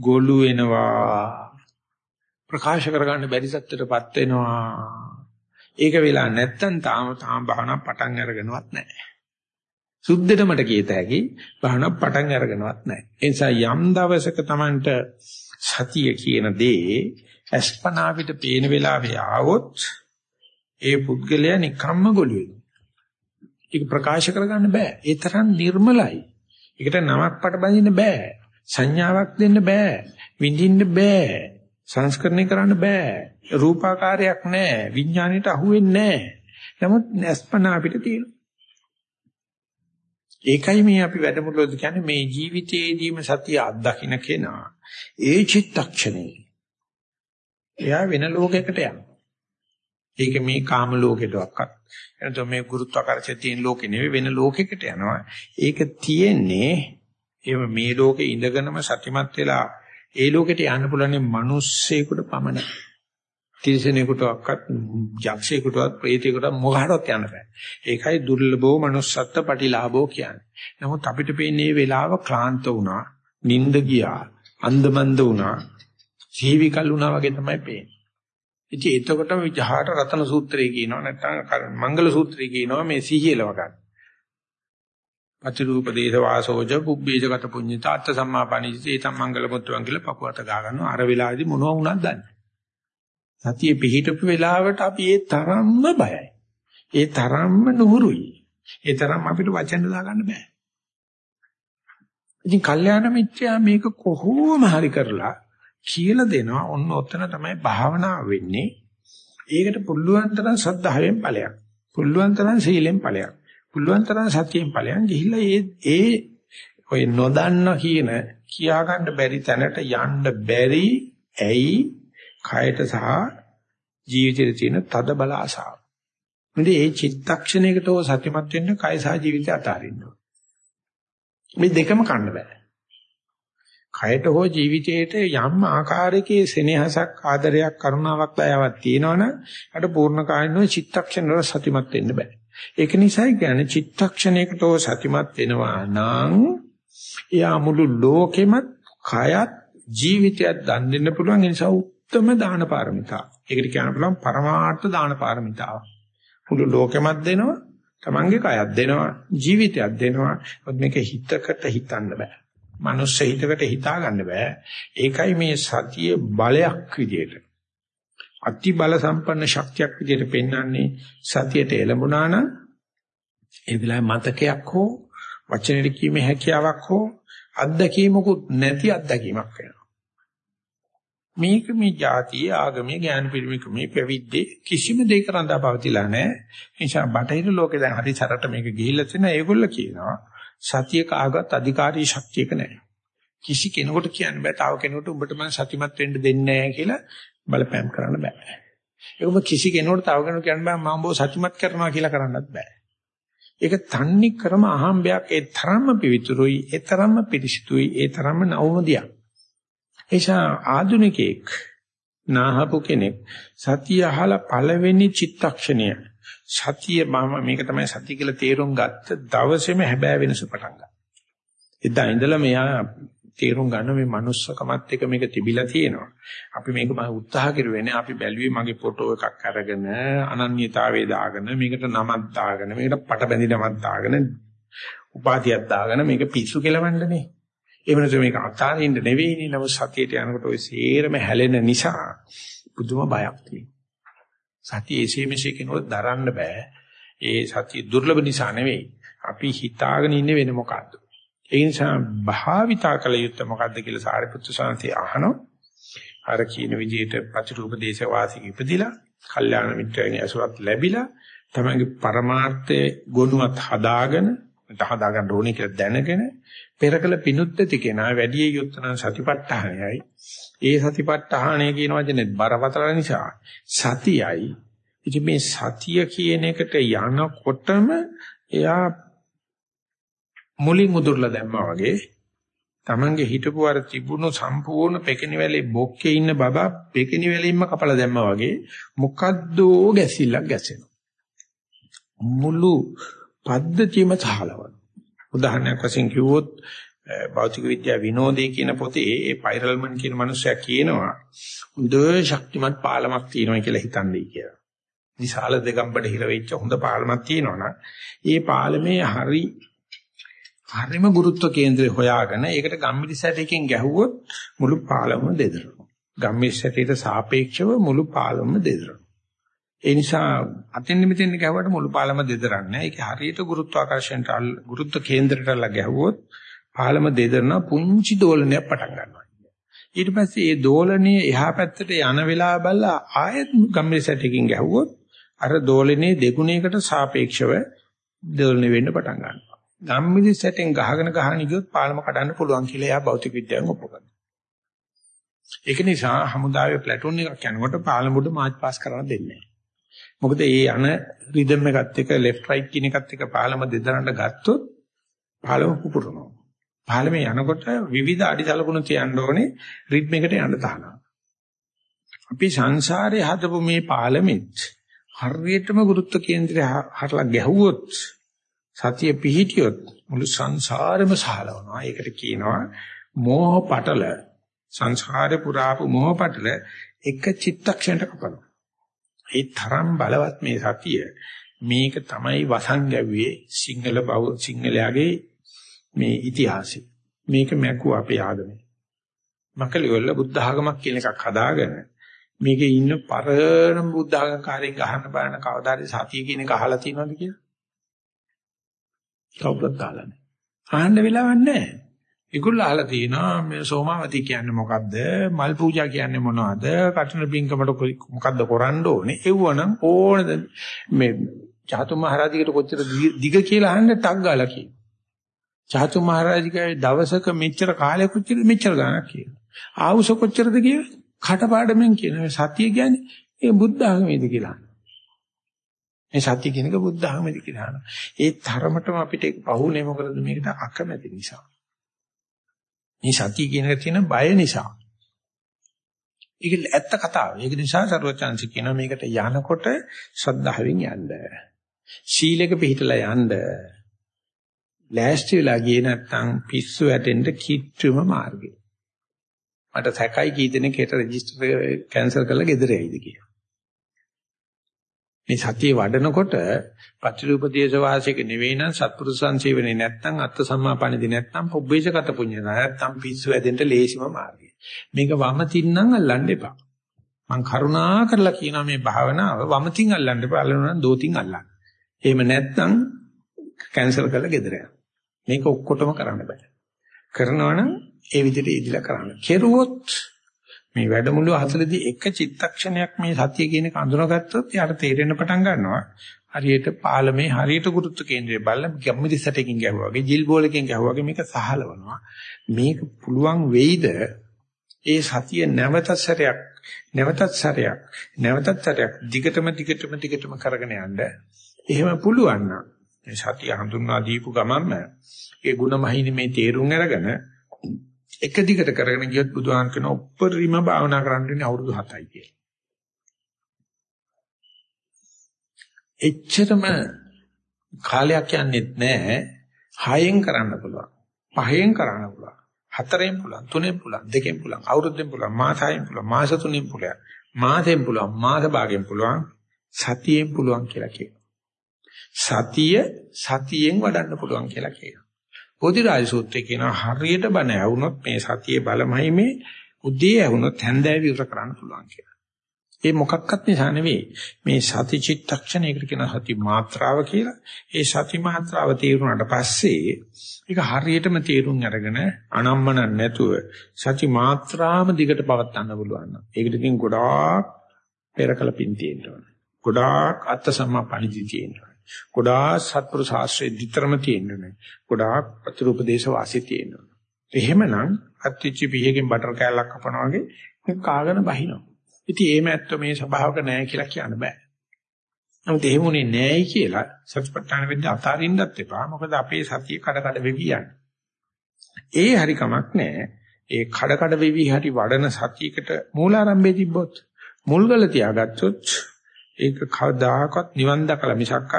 Speaker 1: ගොළු වෙනවා ප්‍රකාශ කරගන්න බැරි සත්‍යයටපත් වෙනවා. ඒක වෙලා නැත්තම් තාම තාම භාවනා පටන් අරගෙනවත් නැහැ. සුද්ධෙට මට කියත හැකි භාවනා පටන් අරගෙනවත් නැහැ. ඒ නිසා යම් දවසක Tamanට සතිය කියන දේ අස්පනා පිට පේන වෙලාවේ ආවොත් ඒ පුද්ගලයා නිකම්ම ගොළු වෙනවා. ඒක ප්‍රකාශ කරගන්න බෑ. ඒ තරම් නිර්මලයි. ඒකට නමක් පට බඳින්න බෑ. සංඥාවක් දෙන්න බෑ. විඳින්න බෑ. සංස්කරණය කරන්න බෑ. රූපාකාරයක් නැහැ. විඥාණයට අහු වෙන්නේ නැහැ. නමුත් අස්පනා අපිට තියෙනවා. ඒකයි මේ අපි වැඩමුළුවේදී කියන්නේ මේ ජීවිතයේදීම සතිය අත්දකින්න කෙනා. ඒ චිත්තක්ෂණේ. එයා වෙන ලෝකයකට යනවා. ඒක මේ කාම ලෝකෙටවත් එනතෝ මේ ගුරුත්වාකර්ෂණය තියෙන ලෝකෙ නෙවෙයි වෙන ලෝකයකට යනවා. ඒක තියෙන්නේ එහෙම මේ ලෝකේ ඉඳගෙනම සතිමත් වෙලා ඒ ලෝකෙට යන්න පුළුවන් මිනිස්සෙකුට පමණයි. තිරිසනෙකුටවත් යක්ෂයෙකුටවත් ප්‍රේතයෙකුටවත් මොකහටවත් යන්න බෑ. ඒකයි දුර්ලභෝ manussත්ත්ව පටිලාභෝ කියන්නේ. නමුත් අපිට පේන්නේ මේ වෙලාව ක්ලාන්ත වුණා, නිින්ද ගියා, අන්දමන්ද වුණා, සීවිකල් වුණා වගේ තමයි පේන්නේ. ඉතින් එතකොටම විජහාට රතන සූත්‍රය කියනවා නැත්නම් මංගල සූත්‍රය කියනවා මේ සිහියලව ගන්න. පතිරූප දේශ වාසෝජ පුබ්බේජ ගත පුඤ්ඤත අත්ථ සම්මාපණිජිතේ තම් මංගල මුත්‍රං කියලා පපුවත ගා ගන්නවා අර වෙලාවේදී මොනවා වුණත් දන්නේ සතිය පිහිටපු වෙලාවට අපි ඒ තරම්ම බයයි. ඒ තරම්ම නුහුරුයි. ඒ තරම් අපිට වචන දාගන්න බෑ. ඉතින් කල්යාණ මිත්‍යා මේක කොහොම හරි කරලා කියලා දෙනවා. ඔන්න ඔතන තමයි භාවනාව වෙන්නේ. ඒකට පුළුවන් තරම් සද්ධාවෙන් ඵලයක්. පුළුවන් තරම් සීලෙන් ඵලයක්. පුළුවන් තරම් සතියෙන් ඵලයක් ගිහිල්ලා ඒ ඒ ඔය නොදන්න කියන කියා ගන්න බැරි තැනට යන්න බැරි ඇයි කයට සහ ජීවිතේ තියෙන තද බල ආසාව. මොකද මේ චිත්තක්ෂණයකට ඕ සත්‍යමත් වෙන්න කය සහ ජීවිතය අතාරින්න ඕන. මේ දෙකම කන්න බෑ. කයට හෝ ජීවිතයට යම් ආකාරයකේ සෙනෙහසක් ආදරයක් කරුණාවක් දයාවක් තියෙනවනම් අර පූර්ණ කායිනෝ චිත්තක්ෂණ වල සතිමත් වෙන්න බෑ. ඒක නිසායි කියන්නේ චිත්තක්ෂණයකට හෝ සතිමත් වෙනවා නම් එයා මුළු ලෝකෙම කයත් ජීවිතයත් දන් දෙන්න පුළුවන් ඒ නිසා උත්තරම දාන පාරමිතාව. ඒකට කියන්න පුළුවන් පරමාර්ථ දාන පාරමිතාව. මුළු ලෝකෙමත් දෙනවා, තමන්ගේ කයත් දෙනවා, ජීවිතයත් දෙනවා. මේක හිතකට හිතන්න බෑ. මනුස්ස හිතකට හිතා ගන්න බෑ. ඒකයි මේ සතිය බලයක් විදියට. අති බල සම්පන්න ශක්තියක් විදියට පෙන්වන්නේ සතියට එළඹුණා නම් ඒ වෙලාවේ මතකයක් හෝ වචනෙට කීමේ හැකියාවක් හෝ අත්දැකීමකුත් නැති අත්දැකීමක් වෙනවා. මේක මේ જાතිය ආගමේ ඥාන පිරිමික මේ පැවිද්දේ කිසිම දෙයක රඳා පවතිලා නැහැ. ඒ නිසා බටහිර ලෝකේ දැන් හරි සරට මේක ගිහිල්ලා තියෙන ඒගොල්ල කියනවා සතිය කාගවත් අධිකාරී ශක්තියක නැහැ. කිසි කෙනෙකුට කියන්න බෑ තව කෙනෙකුට උඹට මම සතිමත් වෙන්න දෙන්නේ නැහැ කියලා බලපෑම් කරන්න බෑ. ඒකම කිසි කෙනෙකුට තව කෙනෙකුට කියන්න බෑ මම උඹව සතිමත් කරනවා කියලා කරන්නත් බෑ. ඒක තන්නේ ක්‍රම අහම්බයක් ඒ තරම්ම පිවිතුරුයි ඒ තරම්ම පිරිසිදුයි ඒ තරම්ම නවමදියක්. එيشා ආධුනිකෙක් නාහපු කෙනෙක් සතිය අහලා පළවෙනි චිත්තක්ෂණය සතිය මම මේක තමයි සතිය කියලා තේරුම් ගත්ත දවසේම හැබෑ වෙනස පටන් ගත්තා. එදා ඉඳලා මෙයා තේරුම් ගන්න මේ manussකමත් එක මේක තිබිලා තියෙනවා. අපි මේක මම උත්සාහ කරුවේ නේ අපි බැලුවේ මගේ ෆොටෝ එකක් අරගෙන අනන්‍යතාවයේ දාගෙන මේකට නමක් දාගෙන මේකට පට බැඳි නමක් දාගෙන උපාධියක් දාගෙන මේක පිස්සු කෙලවන්නනේ. ඒ වෙනස මේක අතාරින්න නෙවෙයිනේ නම සතියට යනකොට ඔය සේරම හැලෙන නිසා පුදුම බයක් තියෙනවා. සතිය එසේ මෙසේ කෙනෙකුට දරන්න බෑ. ඒ සතිය දුර්ලභ නිසා නෙවෙයි. අපි හිතාගෙන ඉන්නේ වෙන මොකද්ද? ඒ නිසා භාවිතා කළ යුත්තේ මොකද්ද කියලා සාරිපුත්තු සාන්ති අහනවා. අර කියන විදිහට ප්‍රතිරූප දේශ වාසික ඉපදිලා, කල්යාණ මිත්‍රයන්ගේ අසුරත් ලැබිලා, තමයිගේ පරමාර්ථයේ ගුණවත් හදාගෙන, හදාගන්න ඕනේ කියලා දැනගෙන පෙරකල පිණුත් ඇති කෙනා වැඩි යුත්තන සතිපට්ඨානයයි. ඒ සතිපට්ඨානය කියන වචනේ බරපතල නිසා සතියයි. ඉතින් මේ සතිය කියන එකට යනකොටම එයා මුලින් උදුරලා දැම්මා වගේ Tamange හිටපු අර තිබුණු සම්පූර්ණ පෙකිනි වැලේ බොක්කේ ඉන්න බබා පෙකිනි වැලින්ම කපලා දැම්මා වගේ මොකද්දෝ ගැසිල්ලක් ගැසෙනවා. මුළු පද්ධතියම සහලවන. උදාහරණයක් වශයෙන් කිව්වොත් භෞතික විද්‍යාව විනෝදේ කියන පොතේ ඒ පයිරල්මන් කියන මනුස්සයා කියනවා හොඳ ශක්තිමත් පාලමක් තියෙනවා කියලා හිතන්නේ කියලා. විශාල දෙගම්බඩ හිර වෙච්ච හොඳ පාලමක් තියෙනවනම් ඒ පාලමේ හරි හරිම ගුරුත්ව කේන්ද්‍රය හොයාගෙන ඒකට ගම්මිරි සැටයකින් ගැහුවොත් මුළු පාලම දෙදරනවා. ගම්මිරි සැටයට සාපේක්ෂව මුළු පාලම දෙදරනවා. ඒ නිසා අතින් මෙතෙන් ගැහුවට මුළු පාලම දෙදරන්නේ. ඒක හරියට ගුරුත්වාකර්ෂණයට ගුරුත්ව කේන්ද්‍රයටලා ගැහුවොත් පාලම දෙදරන පුංචි දෝලනයක් පටන් ගන්නවා. ඊට පස්සේ ඒ දෝලනයේ එහා පැත්තට යන වෙලාව බලලා ආයෙත් ගම්මිරි සැටයකින් ගැහුවොත් අර දෝලනයේ දෙගුණයකට සාපේක්ෂව දෝලණය වෙන්න පටන් ගන්නවා. ගම්මිදි සැටෙන් ගහගෙන ගහගෙන ගියොත් පාලම කඩන්න පුළුවන් කියලා එයා භෞතික විද්‍යාවෙන් ඔප්පු කරනවා. ඒක නිසා හමුදාවේ ප්ලැටූන් එකක් යනකොට පාලමුඩ මාච් පාස් කරන්න දෙන්නේ නැහැ. මොකද ඒ යන රිද්ම් එකත් එක්ක ලෙෆ්ට් රයිට් කියන එකත් එක්ක පාලම දෙදරන්න ගත්තොත් පාලම පුපුරනවා. පාලමේ යනකොට විවිධ අඩිසලකුණු තියන්න ඕනේ රිද්ම් එකට යන්න තහනම්. අපි සංසාරේ හදපු මේ පාලමෙත් හරියටම ගුරුත්ව කේන්ද්‍රය හරලා ගැහුවොත් සතිය පිහිටියොත් මුළු සංසාරෙම සහලවනවා. ඒකට කියනවා මෝහ පටල සංසාරේ පුරාපු මෝහ පටල එක චිත්තක්ෂණයක කපනවා. ඒ තරම් බලවත් මේ සතිය මේක තමයි වසංගව්වේ සිංහල බව සිංහලයාගේ මේ ඉතිහාසය. මේක මැකුව අපේ ආගමේ. මකලිවල බුද්ධ ආගමක් කියන එකක් හදාගෙන මේකේ ඉන්න පරණ බුද්ධ ආගම්කාරයෙන් ගහන්න බලන කවදාද සතිය කියන එක අහලා තියෙනවද කියලා? කවුරුත් අහලා නැහැ. අහන්න වෙලාවක් නැහැ. ඒගොල්ලෝ අහලා තිනවා මේ සෝමාවති කියන්නේ මොකද්ද? මල් පූජා කියන්නේ මොනවද? කටන බින්කමට මොකද්ද කරන්න ඕනේ? එව්වනම් ඕනද මේ චාතු මහරජිකට කොච්චර දිග කියලා අහන්න ටක් ගාලා කියනවා. චාතු මහරජිකේ දවසක මෙච්චර කාලයක් කොච්චර මෙච්චර ගානක් කියනවා. ආවුස කොච්චරද කියලා කටපාඩමින් කියනවා. සතිය කියන්නේ ඒ බුද්ධ ආගමේද කියලා. මේ සත්‍ය කියන එක බුද්ධ ආගමේද කියලා. ඒ තරමටම අපිට ඒක පහුනේ මොකද මේකට අකමැති නිසා. මේ සතිය කියන එක තියෙන බය නිසා. ඒක ඇත්ත කතාව. ඒක නිසා සරුවචාන්සි කියනවා මේකට යනකොට ශ්‍රද්ධාවෙන් යන්න. සීලෙක පිළිහිටලා යන්න. ලෑස්ති වෙලා ගියේ නැත්නම් පිස්සු වැටෙන්න කිට්ටුම මාර්ගය. මට සැකයි කී දෙනෙක් හෙට රෙජිස්ටර් කැන්සල් කරලා ගෙදර යයිද කියලා. මේ සතිය වඩනකොට පත්‍රිඋපදේශ වාසික නෙවෙයි නම් සත්පුරුෂ සංසේවනේ නැත්නම් අත්ත සම්මාපණිදි නැත්නම් පුබ්බේජගත පුඤ්ඤ නැත්නම් පිස්සු වැදෙන්න ලේසිම මාර්ගය. මේක වමතින්නම් අල්ලන්න එපා. මං කරුණා කරලා කියනවා මේ භාවනාව වමතින් අල්ලන්න එපා. අල්ලනවා නම් දෝතින් අල්ලන්න. එහෙම නැත්නම් කැන්සල් කරලා ගෙදර යන්න. මේක ඔක්කොටම කරන්න බෑ. කරනවනම් ඒ විදිහට ඉදිලා කරන්න. කෙරුවොත් මේ වැඩමුළු හතරදී එක චිත්තක්ෂණයක් මේ සතිය කියන එක අඳුනගත්තොත් යාට තේරෙන්න පටන් ගන්නවා. හරියට පාලමේ හරියට ගුරුත්ව කේන්ද්‍රය බලලා ගැම්මිදි සැටකින් ගැහුවා වගේ ජිල් බෝලකින් ගැහුවා වගේ මේක සහලවනවා. මේක පුළුවන් වෙයිද ඒ සතිය නැවත සැරයක් නැවතත් සැරයක් නැවතත් සැරයක් දිගටම දිගටම දිගටම කරගෙන යන්න. එහෙම පුළුවන් නම් මේ සතිය හඳුන්වා දීපු ගමන්ම ඒ ಗುಣ මහිනේ තේරුම් අරගෙන එක දිගට කරගෙන ගියොත් බුදුහාම කියන උපරිම භාවනා කරන්න ඉන්නේ අවුරුදු 7යි කියලා. එච්චරම කාලයක් යන්නේ නැහැ. හයෙන් කරන්න පුළුවන්. පහෙන් කරන්න පුළුවන්. හතරෙන් පුළුවන්. තුනෙන් පුළුවන්. දෙකෙන් පුළුවන්. අවුරුද්දෙන් පුළුවන්. මාසයෙන් පුළුවන්. මාස තුනෙන් පුළුවන්. මාසෙන් පුළුවන්. මාස භාගයෙන් පුළුවන්. සතියෙන් පුළුවන් කියලා කියනවා. සතිය සතියෙන් වඩන්න පුළුවන් කියලා කියනවා. බෝධිරාජ සූත්‍රයේ කියනවා හරියට බණ ඇහුනොත් මේ සතියේ බලමයි මේ උදේ ඇහුනොත් හැන්දෑව විතර කරන්න පුළුවන් කියලා. ඒ මොකක්වත් නිසා නෙවෙයි මේ සති චිත්තක්ෂණයකට කියන සති මාත්‍රාව කියලා. ඒ සති මාත්‍රාව තේරුණාට පස්සේ ඒක හරියටම තේරුම් අරගෙන අනම්මන නැතුව සති මාත්‍රාම දිගට පවත්වන්න පුළුවන්. ඒකට ඉතින් ගොඩාක් පෙරකල පින් තියෙනවා. ගොඩාක් අත්ත සම්මා පණිදි තියෙනවා. ගොඩාක් සත්පුරු ශාස්ත්‍රයේ විතරම තියෙන්නේ. ගොඩාක් ප්‍රතිરૂපදේශ වාසිය තියෙනවා. එහෙමනම් අත්‍විචි පිහකින් බටර් කෑල්ලක් කපනවා වගේ මේක කාගෙන බහිනවා. ඉතින් එහෙම ඇත්ත මේ ස්වභාවක නැහැ කියලා කියන්න බෑ. නමුත් එහෙමුනේ නැහැයි කියලා සත්‍යපට්ඨාන වෙද්දී අතාරින්නත් එපා. මොකද අපේ සතිය කඩ කඩ වෙවි යන්නේ. ඒ හරි කමක් නැහැ. ඒ කඩ කඩ වෙවි හරි වඩන සතියකට මූලාරම්භයේ තිබ්බොත් මුල්ගල තියාගත්තොත් ඒක කවදාකවත් නිවන් දකලා මිසක්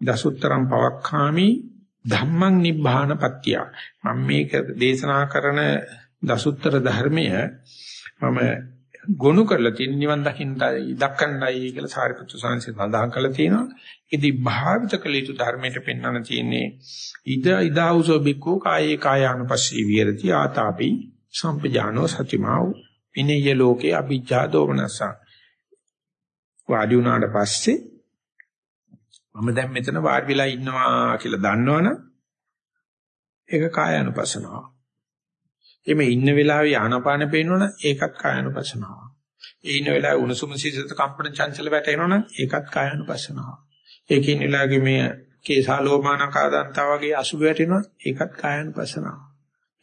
Speaker 1: දසුත්තරම් පවක්ඛාමි ධම්මං නිබ්බාන පත්‍ය මම මේක දේශනා කරන දසුත්තර ධර්මය මම ගොනු කරලා තියෙන නිවන් දකින්නයි දක්කන්නයි කියලා සාරිපුත්‍ර සාංශය සඳහන් කරලා තියෙනවා. ඉතින් භාවිත කළ යුතු ධර්මයට පෙන්වන්න තියෙන්නේ ඉද ඉදාවුසෝ බිකෝ කායේ කායානුපස්සී විහෙරති ආතාපි සම්පජානෝ සතිමාව් විනේය ලෝකේ අභිජ්ජා දෝමනසං වාඩි වුණාට පස්සේ මම දැන් මෙතන වාඩි වෙලා ඉන්නවා කියලා දන්නවනම් ඒක කායानुපසනාව. එimhe ඉන්න වෙලාවේ ආනාපාන පේනවනම් ඒකත් කායानुපසනාව. ඒ ඉන්න වෙලාවේ උණුසුම සිසිලත කම්පන චංචල වැටෙනවනම් ඒකත් කායानुපසනාව. ඒකේ ඉන්න වෙලාවේ මේ කේසාලෝමානකා දන්තා වගේ අසුබ වැටෙනවා ඒකත් කායानुපසනාව.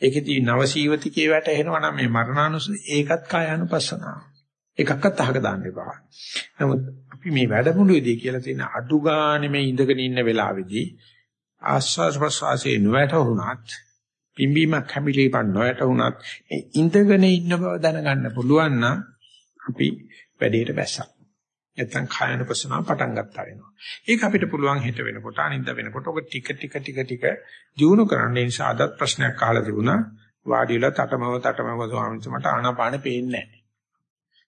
Speaker 1: ඒකෙදී නවසීවතිකේ වැටෙනවා නම් මේ මරණානුසය ඒකත් කායानुපසනාව. එකක්වත් අහක දාන්න එපා. නමුත් අපි මේ වැඩමුළුවේදී කියලා තියෙන අඩු ගානේ මේ ඉඳගෙන ඉන්න වෙලාවේදී ආස්වාස් ප්‍රසවාසයේ නොවැටුණත් පිම්බීමක් හැමිලීපන් නොවැටුණත් ඉඳගෙන ඉන්න බව දැනගන්න පුළුවන් නම් අපි වැඩේට බැස්සා. නැත්තම් කායන ප්‍රසනාව පටන් ගත්තා වෙනවා. ඒක අපිට පුළුවන් හිත වෙනකොට අනිද්ද වෙනකොට ඔක ටික ටික ටික ටික දිනු කරන්න නිසා අදත් ප්‍රශ්නයක් අහලා තිබුණා. වාඩි වෙලා තටමව තටමව ස්වාමීන් වහන්සේ මට ආනාපානෙ පේන්නේ නැහැ.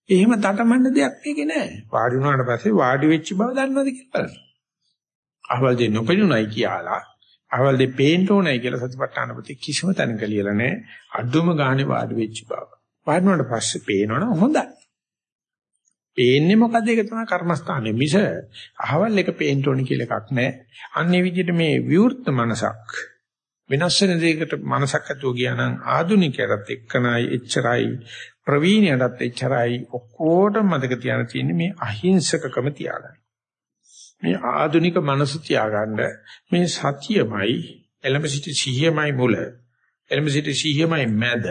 Speaker 1: එහෙම තටමන්න දෙයක් මේකේ නැහැ. වාඩි වුණාට පස්සේ වාඩි වෙච්ච බව දන්නවද කියලා බලන්න. අහවල් දෙ නොපෙනුනයි කියලා අහවල් දෙ පේන්න ඕනයි කියලා සතිපට්ඨාන ප්‍රති කිසිම තැනක ලියලා නැහැ. අඩුම ගානේ වාඩි වෙච්ච බව. වාඩි වුණාට පස්සේ පේනවනම් හොඳයි. පේන්නේ මොකද ඒක තමයි කර්මස්ථානේ මිස අහවල් එක පේන්න ඕනි කියලා එකක් නැහැ. අන්නේ විදිහට මේ විවෘත මනසක් වෙනස් වෙන දෙයකට මනසක් ඇතුව ගියා නම් ආදුනිකයරත් එක්කනයි එච්චරයි ප්‍රවීණයටත් එච්චරයි ඔක්කොටම මතක තියාගෙන තියෙන්නේ මේ අහිංසකකම තියාගන්න. මේ ආදුනික මනස තියාගන්න මේ සතියමයි එළඹ සිටි සිහියමයි මුල. එළඹ සිටි සිහියමයි මැද.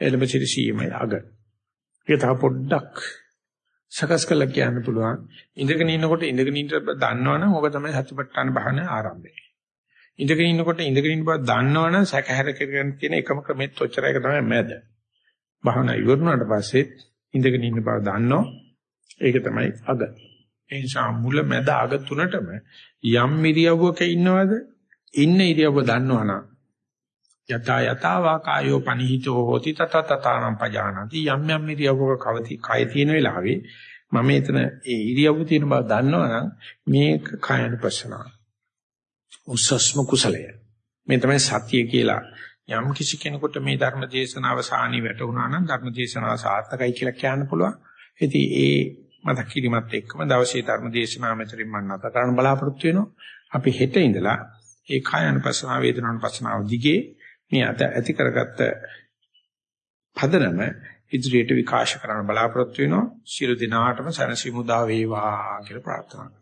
Speaker 1: එළඹ සිටි සිහියමයි අග. ඒක තව පොඩ්ඩක් සකස් කළා කියන්න පුළුවන්. ඉඳගෙන ඉන්නකොට ඉඳගෙන ඉන්න දන්නවනම් ඕක තමයි සතිපට්ඨාන භාවන ආරම්භය. ඉඳගෙන ඉන්නකොට ඉඳගෙන ඉන්න බව දන්නවනම් සැකහැර කරගෙන තියෙන එකම ක්‍රමෙත් ඔච්චර එක තමයි මැද. භාවනා ඉවරනාට පස්සේ ඉඳගෙන ඉන්න බව දන්නෝ. ඒක තමයි අග. ඒ නිසා මුල මැද අග තුනටම යම් ඉරියව්වක ඉන්නවද? ඉන්න ඉරියව්ව දන්නවනම් යතා යතාවා කායෝ පනිහිතෝ හෝති තත තතානම් පජානති. යම් යම් ඉරියව්වක කවති කය තියෙන වෙලාවේ මම එතන ඒ ඉරියව්ව තියෙන බව දන්නවනම් මේක කායනුපස්සනාව උස්සස්ම කුසලය. මේ තමයි සතිය කියලා යම් කිසි කෙනෙකුට මේ ධර්ම දේශනාව සානි වැටුණා නම් ධර්ම දේශනාව සාර්ථකයි කියලා කියන්න පුළුවන්. ඉතින් ඒ මතක් කිරීමත් එක්කම දවසේ ධර්ම දේශනාව මෙතරින් මම නැත කරන්න බලාපොරොත්තු වෙනවා. අපි හෙට ඉඳලා ඒ කායනුපස්සනාව වේදනානුපස්සනාව දිගේ මේ අත ඇති කරගත්ත පදනම ඉදිරියට විකාශ කරන්න බලාපොරොත්තු වෙනවා. සියලු දිනාටම සනසිමුදා වේවා කියලා ප්‍රාර්ථනා